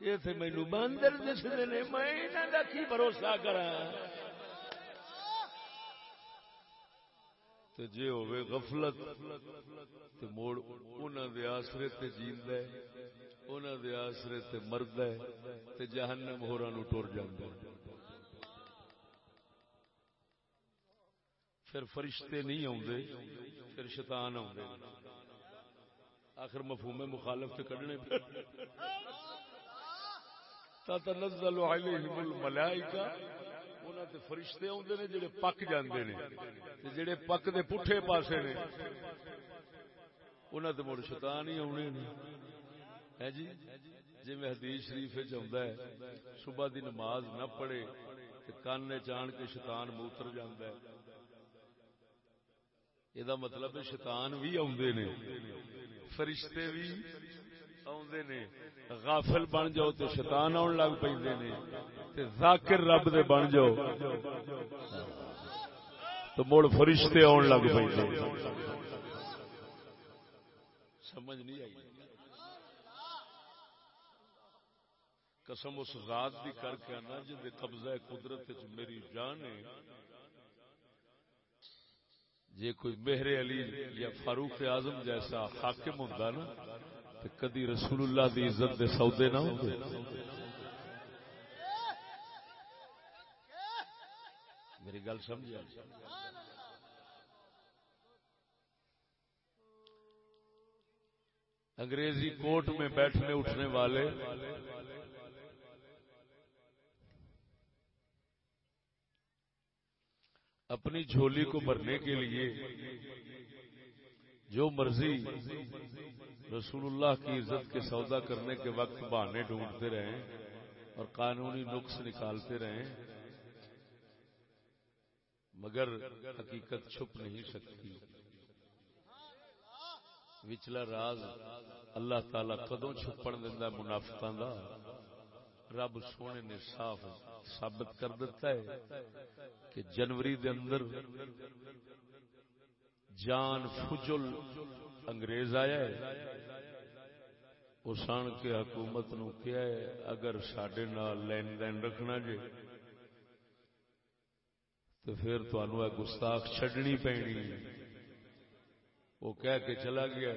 A: یہ تھے مینو باندر دسدے نے، میں انہاں دا کی بھروسہ کراں؟ تے جے ہوے غفلت، تے موڑ انہاں دے آسرے تے جیندا ہے، انہاں دے آسرے تے مردا ہے، تے جہنم ہوراں نو ٹر جاندا ہے۔ پھر فرشتے نہیں آوندے، پھر شیطان آوندے۔ آخر مفہوم مخالف تے کڈنے تتنزل علیہم الملائکہ۔ انہاں تے فرشتے اوندے نے جڑے پک جاندے نے تے جڑے پک دے پٹھے پاسے نے۔ انہاں تے مڑ شیطان ہی اونے نے۔ ہے جی؟ جی میں حدیث شریف وچ آوندا ہے، صبح دی نماز نہ پڑھے تے کان نے جان کے شیطان موتر جاندا ہے۔ یہ مطلب ہے شیطان بھی آندے نے، فرشتے بھی آندے نے، غافل بن جاؤ تو شیطان آن لگ پیندے نے، تے ذاکر رب دے بن جاؤ۔ تو مڑ فرشتے آن لگ پیندے سمجھ نہیں آئی۔ قسم اس ذات دی کر کے آنا جن قبضہ قدرت میری جان ہے۔ جے کوئی مہر علی یا فاروق اعظم جیسا حاکم ہوں نا کدی رسول اللہ دی عزت دے سودے نہ ہوتے میری گل سمجھا انگریزی کوٹ میں بیٹھنے اٹھنے والے اپنی جھولی کو بھرنے کے لیے جو مرضی رسول اللہ کی عزت کے سودا کرنے کے وقت بہانے ڈھونڈتے رہیں اور قانونی نقص نکالتے رہیں، مگر حقیقت چھپ نہیں سکتی۔ وچلا راز اللہ تعالی کدوں چھپن دینا منافقاں دا؟ رب سونے نے صاف ثابت کر دیتا ہے کہ جنوری دے اندر جان فجل انگریز آیا ہے۔ اس کے حکومت نو کیا ہے، اگر سڈے لین دین رکھنا جے، تو پھر تنوع گستاخ چڈنی پینی۔ وہ کہہ کے چلا گیا۔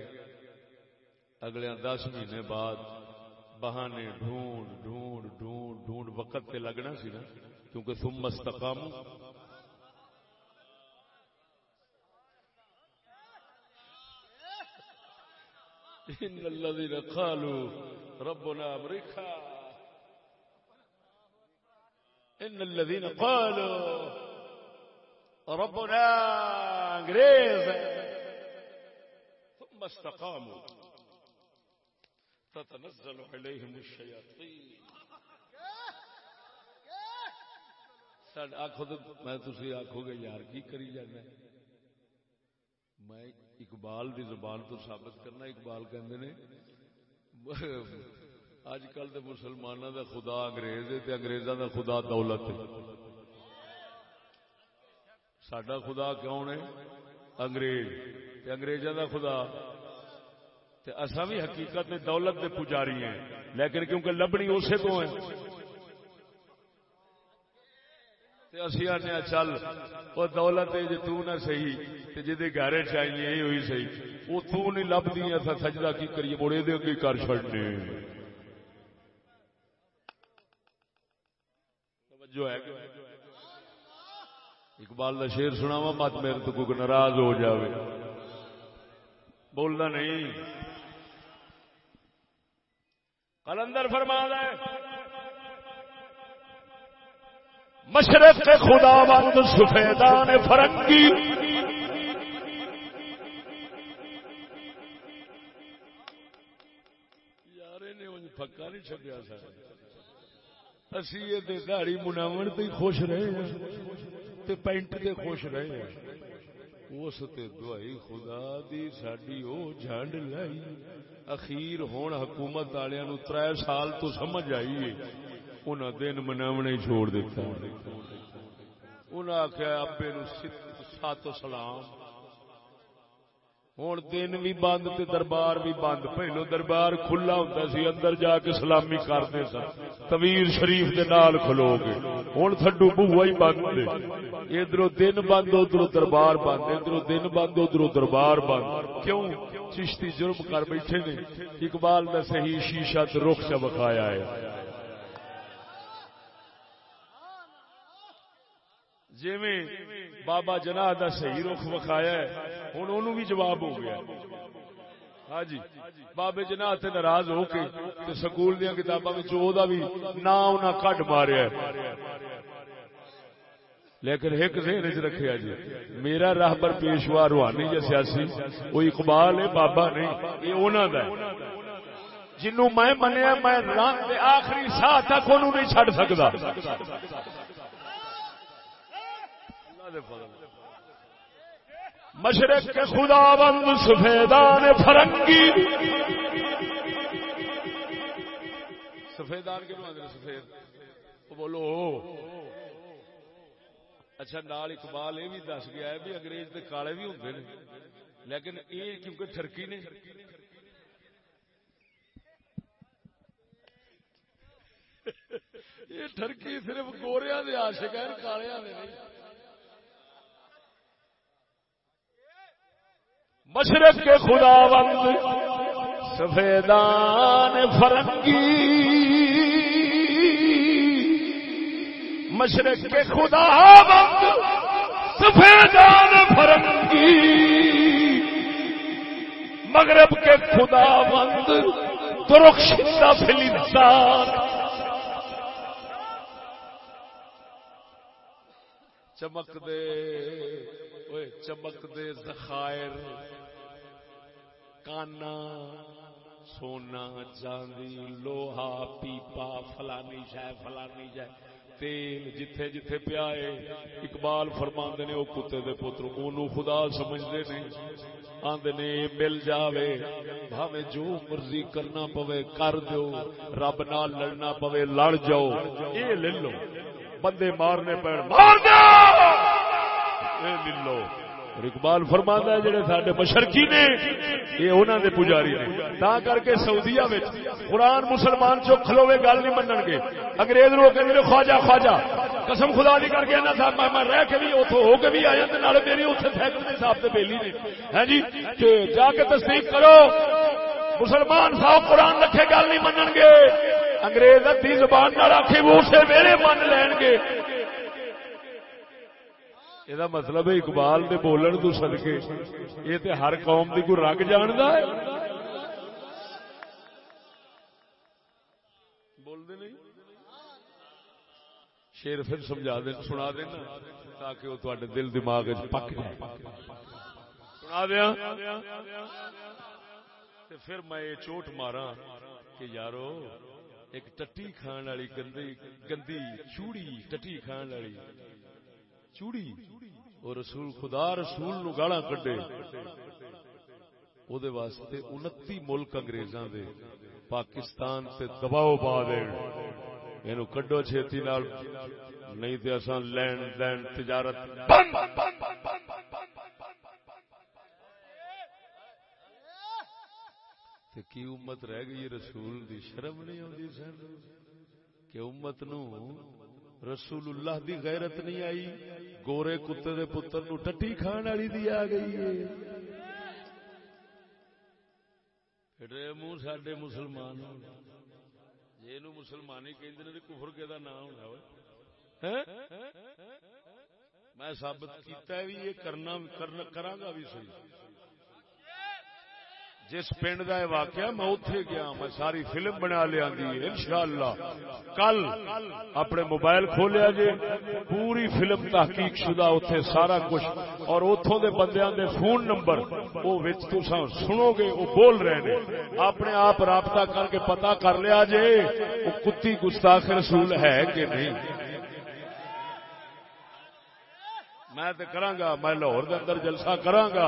A: اگلے دس مہینے بعد بہانے ڈھونڈ ڈھونڈ ڈھونڈ ڈھونڈ وقت پہ لگنا سی نا، کیونکہ تم مستقام ان الذين قالوا ربنا امريكا ان الذين قالوا ربنا انگریز ثم استقاموا. تتنزل عليهم الشياطين. سڈ آخو تو میں تھی آخو گے یار، کی کری جانا میں اقبال دی زبان تو ثابت کرنا اقبال کہندے نے۔ اج کل دے مسلمانوں دا خدا انگریز ہے تے انگریزاں دا خدا دولت ہے۔ ساڈا خدا کون ہے انگریز۔ تے انگریزاں دا خدا۔ تے اساں بھی حقیقت میں دولت دے پجاری ہیں، لیکن کیونکہ لبنی اسے تو ہیں۔ اسی آنے چل وہ دولت جی تہ سی جی گھر چاہیے یہ ہوئی سی وہ تو نہیں لبھی اصا سجدہ کی کریے، مڑے دے اگے کر چڑنے اقبال کا شیر سنا وا مت میرے تو کوئی ناراض ہو جاوے۔ بولنا نہیں۔ کلندر فرما ہے مشرق کے خدا بند سفیدان فرنگی۔ یار پکا نہیں چڈیا سر اسی یہ دہڑی مناو تے خوش رہے ہیں۔ تے پینٹ تے خوش رہے ہیں۔ اس تے دعائی خدا دی ساڈی او جھنڈ لائی۔ اخیر ہون حکومت والوں تر سال تو سمجھ آئی انہیں دن مناونے چھوڑ دیتا انہیں آخیا ابے نو سات سلام۔ ہوں دن بھی بند تے دربار بھی بند۔ پہلو دربار کھلا ہوں سی، اندر جا کے سلامی کرتے سن۔ طویل شریف دے نال کھلو گے۔ ہوں تھڈو بوا ہی بند ادھر دن بند ادھر دربار بند۔ ادھر دن بند ادھر دربار بند۔ کیوں؟ چشتی جرم کر بیٹھے نے۔ اقبال نے صحیح شیشہ رخ چ بکھایا ہے۔ جی بابا جناح کا صحیح رخ وکھایا ہوں ان بھی جواب ہو گیا۔ ہاں جی بابے جناح تے ناراض ہو کے سکول دیا کتابوں میں بھی نام کٹ ماریا لیکن ایک ذہن چ رکھا جی میرا راہبر پیشوا روحانی یا سیاسی، وہ اقبال ہے، بابا نہیں، یہ انہوں کا جنوں میں منیا، میں آخری سا تک انہوں نہیں چڈ سکتا مشرق کے خدا بند سفیدان فرنگی۔ سفیدان کے سفید۔ بولو۔ اچھا نال اقبال یہ بھی دس گیا ہے بھی انگریز کے کالے بھی ہوں لیکن یہ کیونکہ ٹرکی نے۔ یہ ٹرکی صرف گوریا دے آشک ہیں کالیا نہیں۔ مشرق کے خدا بند سفیدان فرنگی۔ مشرق کے خدا بند سفیدان فرنگی۔ مغرب کے خدا بند درخشندہ فلسان چمک دے۔ اوے چمک دے ذخائر کانا سونا چاندی لوہا پیپا فلانی شہ فلانی شہ تیل جتھے جتھے پیا ہے اقبال فرماندے نے او کتے دے پتر اونوں خدا سمجھدے نے آندے نے مل جاوے بھاوے جو مرضی کرنا پوے کر دیو رب نال لڑنا پوے لڑ جاؤ اے لے لو بندے مارنے پڑ مار دو اے لے اقبال فرماندا ہے جڑے ساڈے مشرقی نے یہ انہوں نے پجاری نے۔ تا کر کے سعودیہ میں قرآن مسلمان چو کھلوے گل نہیں منن گے۔ انگریز لوگ کہ خواجہ خواجہ قسم خدا دی کر کے نہ صاحب میں, میں رہ کے بھی اتو ہو کے بھی آیا تے نال میری اوتھے سائیکل دے حساب تے بیلی نے۔ ہیں جی؟ کہ جا کے تصدیق کرو۔ مسلمان صاحب قرآن رکھے گل نہیں منن گے۔ انگریز ادھی زبان نہ رکھے وہ اسے ویلے من لین گے۔ یہ مطلب ہے اقبال دے بولن تو سدکے یہ تے ہر قوم دی کوئی رنگ جاندا ہے بول دے نہیں شیر پھر سمجھا دیں سنا دینا تاکہ وہ تواڈے دل دماغ وچ پک جائے سنا دیا تے پھر میں یہ چوٹ مارا کہ یارو ایک ٹٹی کھان والی گندی گندی چوڑی ٹٹی کھان والی چوڑی اور رسول خدا رسول نو گالا کڈے۔ او دے واسطے 29 ملک انگریزاں دے، پاکستان تے دباؤ پا دین۔ اینو کڈو چھتی نال، نہیں تے اساں لین دین تجارت بند۔ تے کی امت رہ گئی رسول دی؟ شرم نہیں ہوندی سن کہ امت نو رسول اللہ دی غیرت نہیں آئی۔ گورے کتے دے پتر نو ٹٹی کھان والی دی آ گئی ہے۔ منہ ساڈے مسلمان جی نو مسلمانی کہندے نے کفر کے دا نام ہونا ہوئے۔ میں ثابت کیتا ہے بھی یہ کرنا، کراں گا بھی صحیح۔ جس پنڈ کا واقعہ میں اتے گیا میں ساری فلم بنا لیا ان شاء اللہ کل اپنے موبائل کھولیا جی پوری فلم تحقیق شدہ اتے سارا کچھ۔ اور اتوں دے بندیاں دے فون نمبر وہ سنو گے وہ بول رہے ہیں اپنے آپ رابطہ کر کے پتا کر لیا جی وہ کتی گستاخ رسول ہے کہ نہیں۔ میں تے کراں گا میں لاہور دے اندر جلسہ کراں گا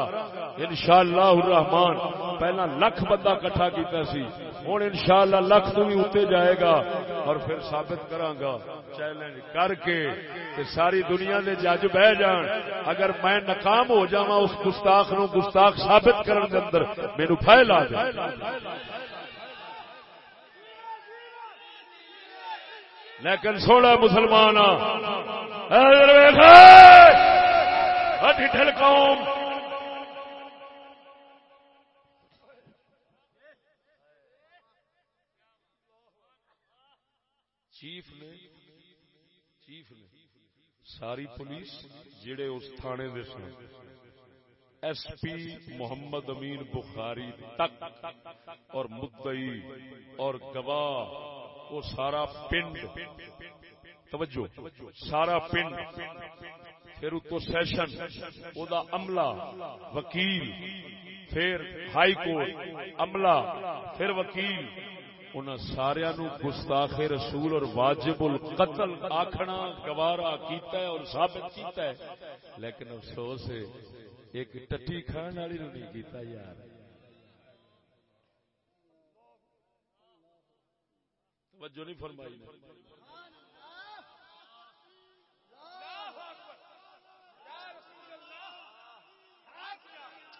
A: انشاءاللہ الرحمن، پہلا لکھ بندہ کٹھا کیتا سی۔ ہن انشاءاللہ لکھ تو بھی اوتے جائے گا۔ اور پھر ثابت کراں گا چیلنج کر کے کہ ساری دنیا دے جج بہ جان۔ اگر میں ناکام ہو جاواں اس گستاخ نو گستاخ ثابت کرن دے اندر، مینوں پھیل آ جائے لیکن سونا مسلمان ڈھل قوم۔ چیف نے چیف نے، ساری پولیس جڑے اس تھانے دے سن۔ ایس پی محمد امین بخاری تک اور مدئی اور گواہ، وہ سارا پنڈ۔ توجہ، سارا پنڈ۔ پھر اتو سیشن او دا عملہ، وکیل، پھر ہائی کورٹ، عملہ، پھر وکیل۔ ان سارا نو گستاخ رسول اور واجب القتل آخنا گوارا کیتا ہے اور ثابت کیتا ہے۔ لیکن افسوس ہے، ایک ٹٹی کھان والی نو نہیں کیتا، یار۔ توجہ نہیں فرمائی۔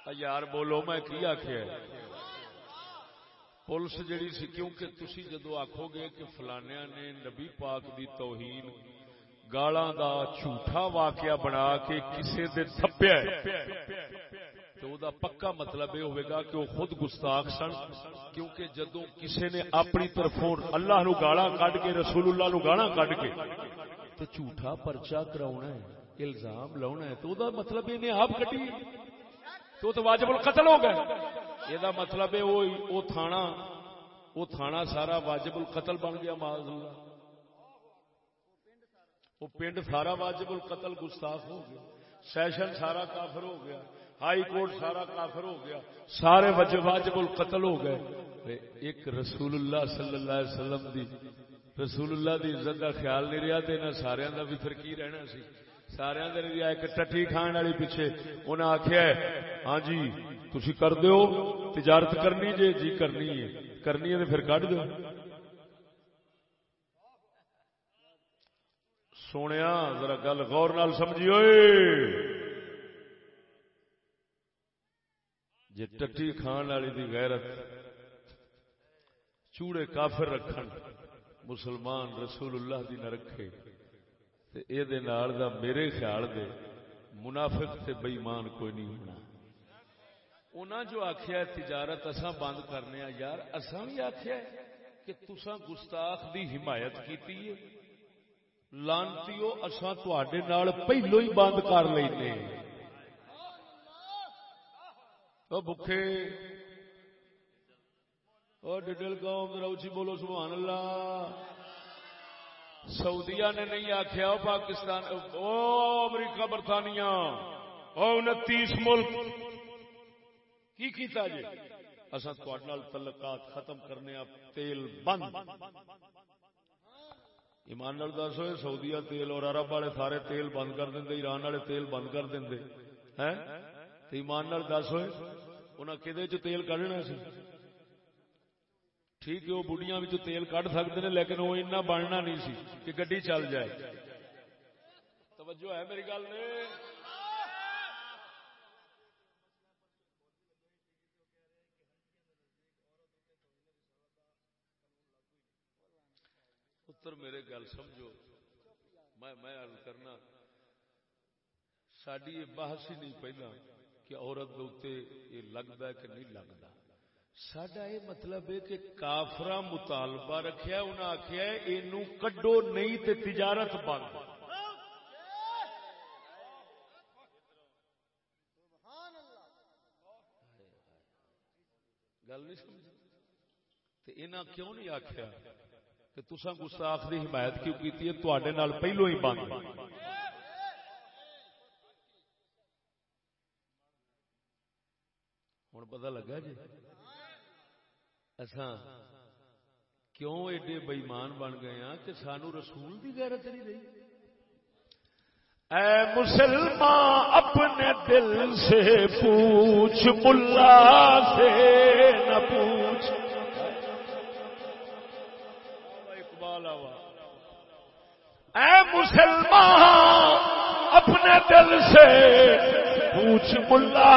A: یار بولو، میں کی آخیا پولیس جڑی سی، کیونکہ تسی جدو آکھو گے کہ فلانیا نے نبی پاک دی توہین، گالاں دا جھوٹا واقعہ بنا کے کسے دے تھپیا تو دا پکا مطلب یہ ہوئے گا کہ وہ خود گستاخ سن، کیونکہ جدو کسے نے اپنی طرفوں اللہ نو گالاں کڈ کے، رسول اللہ نو گالاں کڈ کے، تو جھوٹا پرچا کراونا ہے، الزام لاؤنا ہے، تو دا مطلب یہ آپ کٹی تو تو واجب القتل ہو گئے۔ یہ مطلب ہے وہ تھانا وہ تھانا سارا واجب القتل بن گیا معاذ اللہ وہ پنڈ سارا واجب القتل گستاخ ہو گیا۔ سیشن سارا کافر ہو گیا۔ ہائی کورٹ سارا کافر ہو گیا۔ سارے وجہ واجب القتل ہو گئے۔ ایک رسول اللہ صلی اللہ علیہ وسلم دی رسول اللہ دی عزت کا خیال نہیں رہا تو سارا دا بھی پھر کی رہنا سی؟ سارا دن ایک ٹٹی کھان والی پیچھے انہیں آخیا ہاں جی تھی کر دیو تجارت کرنی جی جی کرنی ہے کرنی ہے تو پھر کٹ دو سونے ذرا گل غور نال سمجھی ہوئے جی ٹٹی کھان والی دی غیرت چوڑے کافر رکھن مسلمان رسول اللہ دی نہ رکھے تے اے دے نال دا میرے خیال دے منافق تے بےمان کوئی نہیں ہونا انہاں جو آخیا تجارت اساں بند کرنے آ یار اساں بھی آخیا کہ تساں گستاخ دی حمایت کیتی ہے لانتیو اساں تواڈے نال پہلو ہی بند کر لینے او بھکھے او ڈڈل قوم روچی بولو سبحان اللہ سعودیہ نے نہیں آخیا پاکستان، او امریکہ برطانیہ، او انتیس ملک۔ کی کیتا جی اصا تعلقات ختم کرنے تیل بند۔ ایمان نال دس ہوئے، سعودیہ تیل اور عرب والے سارے تیل بند کر دیں ایران والے تیل بند کر دیں ایمان نال دس ہوئے انہیں کہ تیل کھنا سی؟ ٹھیک ہے، وہ بڑھیاں بھی تیل کھ سکتے ہیں لیکن وہ اتنا بننا نہیں سی کہ گڈی چل جائے۔ توجہ ہے میری گل نے؟ پتر، میرے گل سمجھو۔ میں میں کرنا ساری یہ بحث ہی نہیں پہلا کہ عورت یہ لگتا ہے کہ نہیں لگتا سڈا یہ مطلب ہے کہ کافرا مطالبہ رکھا انہیں آخیا یہ کڈو نہیں تے تجارت بند۔ گل نہیں سمجھ کیوں نہیں آخیا کہ تسا گستاخ کی حمایت کیوں کی پہلو ہی بند۔ ہوں پتا لگا جی؟ اچھا کیوں ایڈے بئیمان بن گئے ہیں کہ سانو رسول کی غیرت نہیں رہی اے مسلمان اپنے دل سے پوچھ ملا سے نہ پوچھ اقبال اے مسلمان اپنے دل سے پوچھ ملا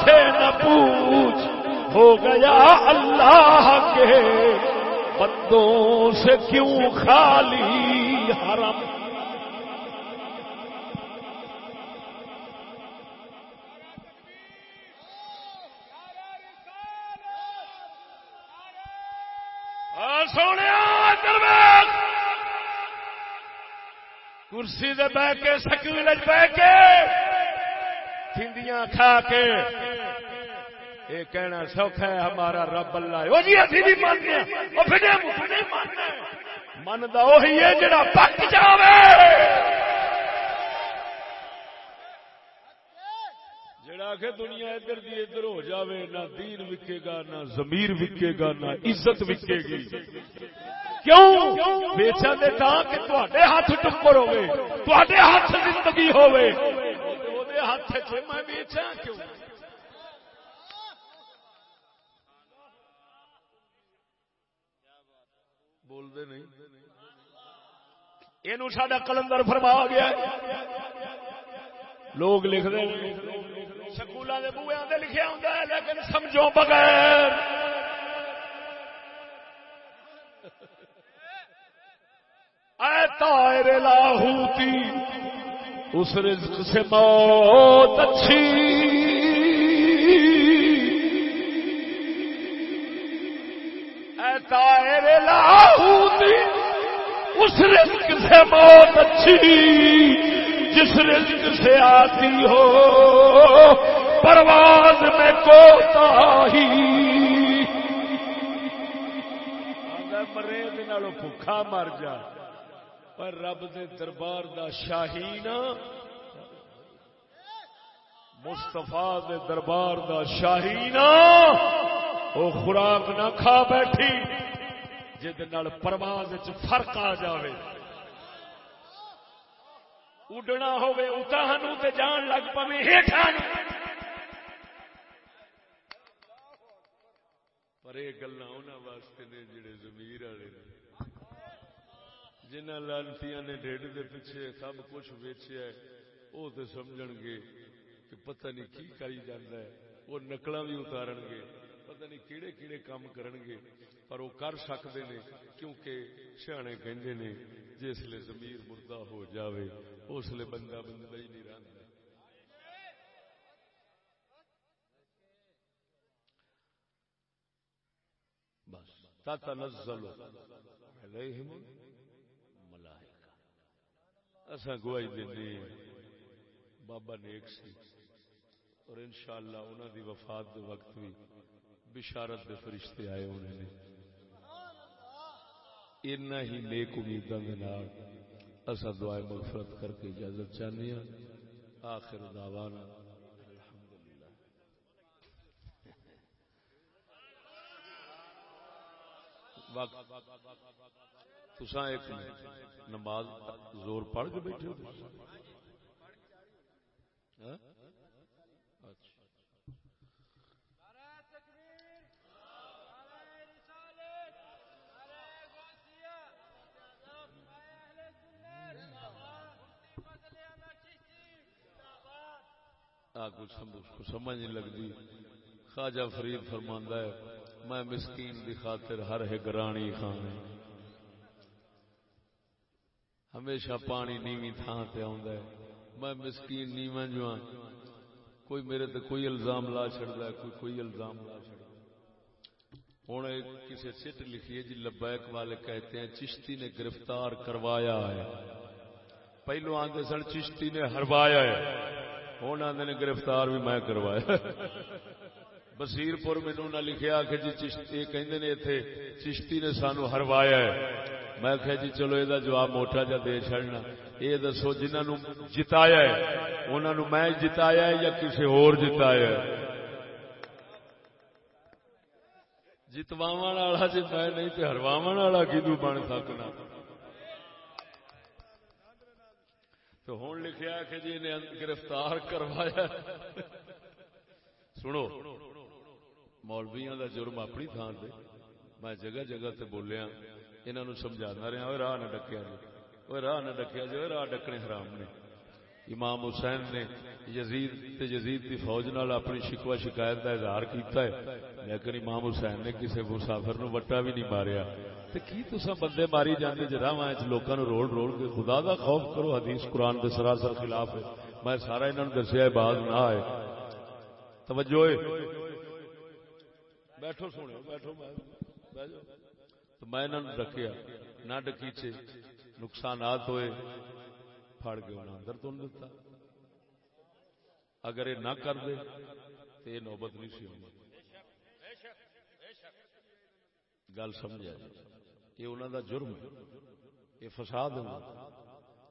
A: سے نہ پوچھ ہو گیا اللہ کے۔ بندوں سے کیوں خالی حرم؟ سونے کرسی دے بہ کے سکول بہ کے کھا کے یہ کہنا سوکھا ہے ہمارا رب اللہ۔ وہ جی ابھی بھی مانتے منتا وہی ہے جڑا پک جاوے۔ جڑا کہ دنیا ادھر دی ادھر ہو جاوے، نہ دین وکے گا، نہ ضمیر وکے گا، نہ عزت وکے گی۔ کیوں؟ بیچا دے تا کہ تواڈے ہاتھ ٹکر ہوے تواڈے ہاتھ زندگی ہوے ہاتھ میں بیچا کیوں؟ بولتے نہیں۔ یہ سڈا کلندر فرما گیا لوگ لکھتے سکولوں کے بویا لکھا ہوں لیکن سمجھو بغیر۔ اے تائر لاہوتی، اس رزق سے موت اچھی۔ طائر لاہوتی اس رزق سے موت اچھی، جس رزق سے آتی ہو، پرواز میں کوتا ہی. مرے بھوکھا مر جا، پر رب دے دربار دا شاہین مستفا دے دربار دا شاہینا وہ خوراک نہ کھا بیٹھی، جہد پرواز فرق آ جاوے۔ اڈنا ہوے تے جان لگ پوے پر یہ گلا واسطے نے جڑے زمیر والے جنہ لانتی نے ڈیڈ دے پیچھے سب کچھ ویچیا ہے وہ تو سمجھ گے کہ پتہ نہیں کی کری جانا ہے وہ نقل بھی اتارن گے۔ پتہ نہیں کیڑے کیڑے کام کرن گے پر وہ کر سکتے ہیں کیونکہ سیانے کہندے نے جس لے زمیر مردہ ہو جاوے اس لیے بندہ بندہ ہی نہیں رہتا بس تتنزل علیہم ملائکہ اسا گواہی دینے بابا نیک سی اور انشاءاللہ انہاں دی وفات دے وقت بھی بشارت دے فرشتے آئے ہونے نے۔ اتنا ہی نیک امیداں دے نال اسا دعائے مغفرت کر کے اجازت چاہنے ہیں آخر دعوانا وقت۔ تسا ایک نماز زور پڑھ کے بیٹھے ہو۔ ہاں؟ کچھ سمجھ نہیں لگتی۔ خواجہ فرید فرماندہ ہے، میں مسکین دی خاطر ہر ایک رانی خان ہمیشہ پانی نیوی تھان تے آندا ہے۔ میں مسکین نیواں جو ہاں، کوئی میرے تے کوئی الزام لا چھڑدا ہے، کوئی کوئی الزام لا چھڑدا ہوں کسی چٹ لکھی ہے جی لبیک والے کہتے ہیں، چشتی نے گرفتار کروایا ہے۔ پہلو آتے سن، چشتی نے ہروایا ہے۔ ہوں آدھے نے گرفتار بھی میں کروایا بصیر پور مینو نہ لکھیا کہ جی چشتی کہندے نے ایتھے چشتی نے سانو ہروایا ہے میں کہ جی چلو یہ جواب موٹا جا دے چڑنا یہ دسو جنہوں جتایا ہے انہوں میں جتایا ہے یا کسی اور جتایا ہے جتواو والا جی میں نہیں تو ہرواو والا کدو بن سکنا تو ہوں لکھیا کہ جی نے گرفتار کروایا سنو مولویا کا جرم اپنی تھان سے میں جگہ جگہ تے بولیا انہوں سمجھانا رہا وہ راہ نہ ڈکیا جی۔ وہ راہ نہ ڈکیا جی راہ ڈکنے حرام نے۔ امام حسین نے یزید تے یزید کی فوج نال اپنی شکوا شکایت کا اظہار کیتا ہے۔ لیکن امام حسین نے کسی مسافر نو وٹا بھی نہیں ماریا۔ تے کی تسا بندے ماری جاندے جے راہ روڑ روڑ کے؟ خدا دا خوف کرو، حدیث قرآن دے سراسر خلاف ہے۔ میں سارا انہاں نوں دسیا بعد نہ آئے۔ توجہ بیٹھو سنو بیٹھو تو میں انہوں نے رکھیا، نہ ڈکیچے، نقصانات ہوئے پھڑ کے انہیں اندر تن دیتا اگر یہ نہ کر دے تو یہ نوبت نہیں سی ہونی۔ گل سمجھا جی یہ انہوں دا جرم ہے، یہ فساد ہے۔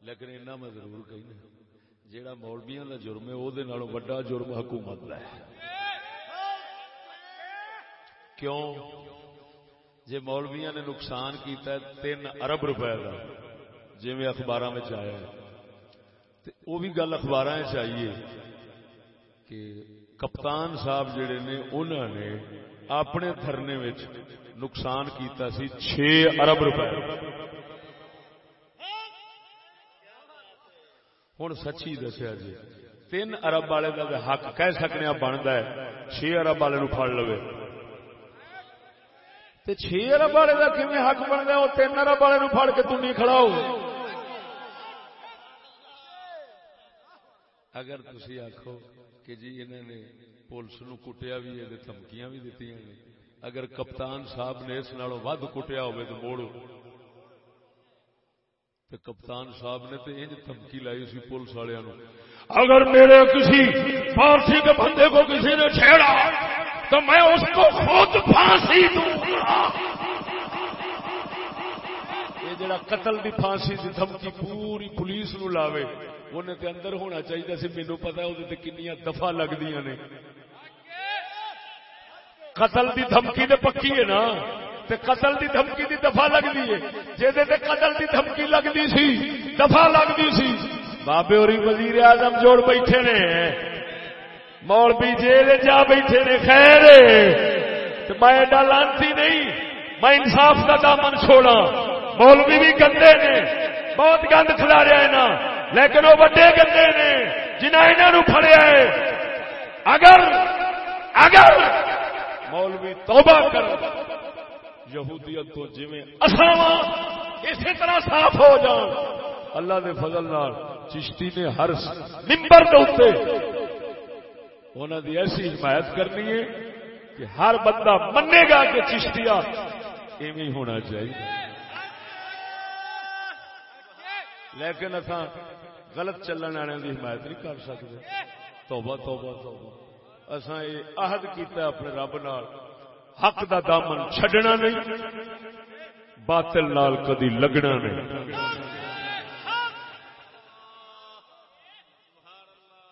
A: لیکن اینا میں ضرور کہنا جیڑا مولویاں دا جرم ہے وہ وڈا جرم حکومت دا ہے۔ کیوں؟ جی مولویا نے نقصان کیتا ہے تین ارب روپے کا جی میں اخبار میں آیا وہ بھی گل اخبار چاہیے کہ کپتان صاحب جڑے نے انہوں نے اپنے دھرنے میں نقصان کیتا سی چھ ارب روپے۔ ہوں سچی دسیا جی تین ارب والے کا حق کہہ سکنے بنتا ہے چھ ارب والے نو پڑ لو چھ ارب والے کا کھے حق بن گیا وہ تین ارب والے نو پڑ کے تم نہیں کھڑا ہو۔ اگر تھی آخو کہ جی انہوں نے پولیس نو کٹیا بھی ہے دھمکیاں بھی دیتی ہیں اگر کپتان صاحب نے اس نالوں ود کٹیا ہوئے تو موڑو۔ تو کپتان صاحب نے تو انج دھمکی لائی سی پولیس والوں اگر میرے کسی فارسی کے بندے کو کسی نے چھیڑا، تو میں اس کو خود پھانسی دوں۔ گا جڑا قتل دی پھانسی دی دھمکی پوری پولیس نو لاوے انہیں تے اندر ہونا چاہیے۔ سی مینو پتا وہ کنیاں دفعہ لگدیاں نے۔ قتل دی دھمکی تے پکی ہے نا، تے قتل دی دھمکی دی دفعہ لگدی ہے۔ جے تے قتل دی دھمکی لگدی سی، دفعہ لگدی سی۔ بابے اور وزیر اعظم جوڑ بیٹھے نے۔ مولوی جیل جا بیٹھے نے، خیر تے میں ایڈا لانتی نہیں، میں انصاف کا دامن چھوڑا مولوی بھی گندے نے، بہت گند کھلاریا ہے نا۔ لیکن وہ وڈے گندے نے جنہیں انہوں پھڑیا ہے۔ اگر اگر مولوی توبہ کر یہودیت تو جی اسی طرح صاف ہو جان اللہ دے فضل نال چشتی نے ہر ممبر دے انہوں دی ایسی حمایت کرنی ہے کہ ہر بندہ منے گا کہ چشتیا ایویں ہونا چاہیے۔ لیکن اصا غلط چلن والے کی حمایت نہیں کر سکتے۔ توبہ توبہ توبہ۔ اصا یہ عہد کیتا اپنے رب نال۔ حق دا دامن چھڈنا نہیں، باطل نال کدی لگنا نہیں۔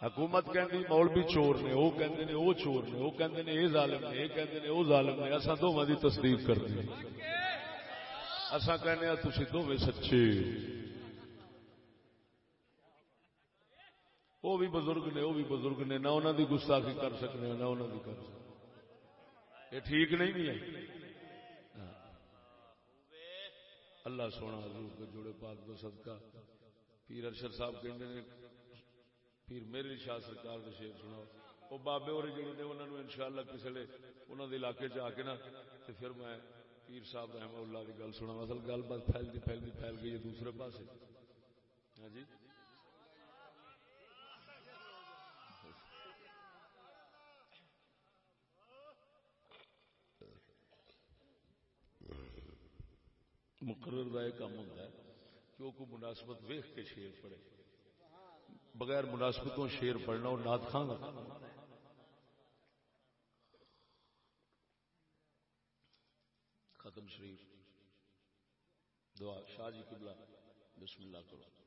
A: حکومت کہندی، مولوی چور نے، وہ کہندے نے، وہ چور نے، وہ کہندے نے، یہ ظالم نے، یہ کہندے نے، وہ ظالم نے۔ اساں دوواں دی تصدیق کرتے ہیں اساں کہنے ہاں، تسی دوویں سچے۔ وہ بھی بزرگ نے، وہ بھی بزرگ نے، نہ انہوں کی گستاخی کر سکتے نہ انہوں کی کر سکتے یہ ٹھیک نہیں ہے؟ ہاں۔ اللہ سونا حضور کے جوڑے پاک دو صدقہ۔ پیر ارشد صاحب کہتے ہیں پیر میرے شاہ سرکار کے شیر سنا وہ بابے اور جڑے نے انہوں نے انشاءاللہ کسی لے انہوں نے علاقے جا کے نا تو پھر میں پیر صاحب رحمہ اللہ کی گل سنا اصل گل بات پھیلتی پھیلتی پھیل گئی ہے دوسرے پاس ہاں جی؟ مقرر کا یہ کام ہوتا ہے کہ وہ کو مناسبت ویخ کے شیر پڑے بغیر مناسبتوں شیر پڑھنا اور نات خان ختم شریف، دعا، شاہ جی قبلہ، بسم اللہ کرو۔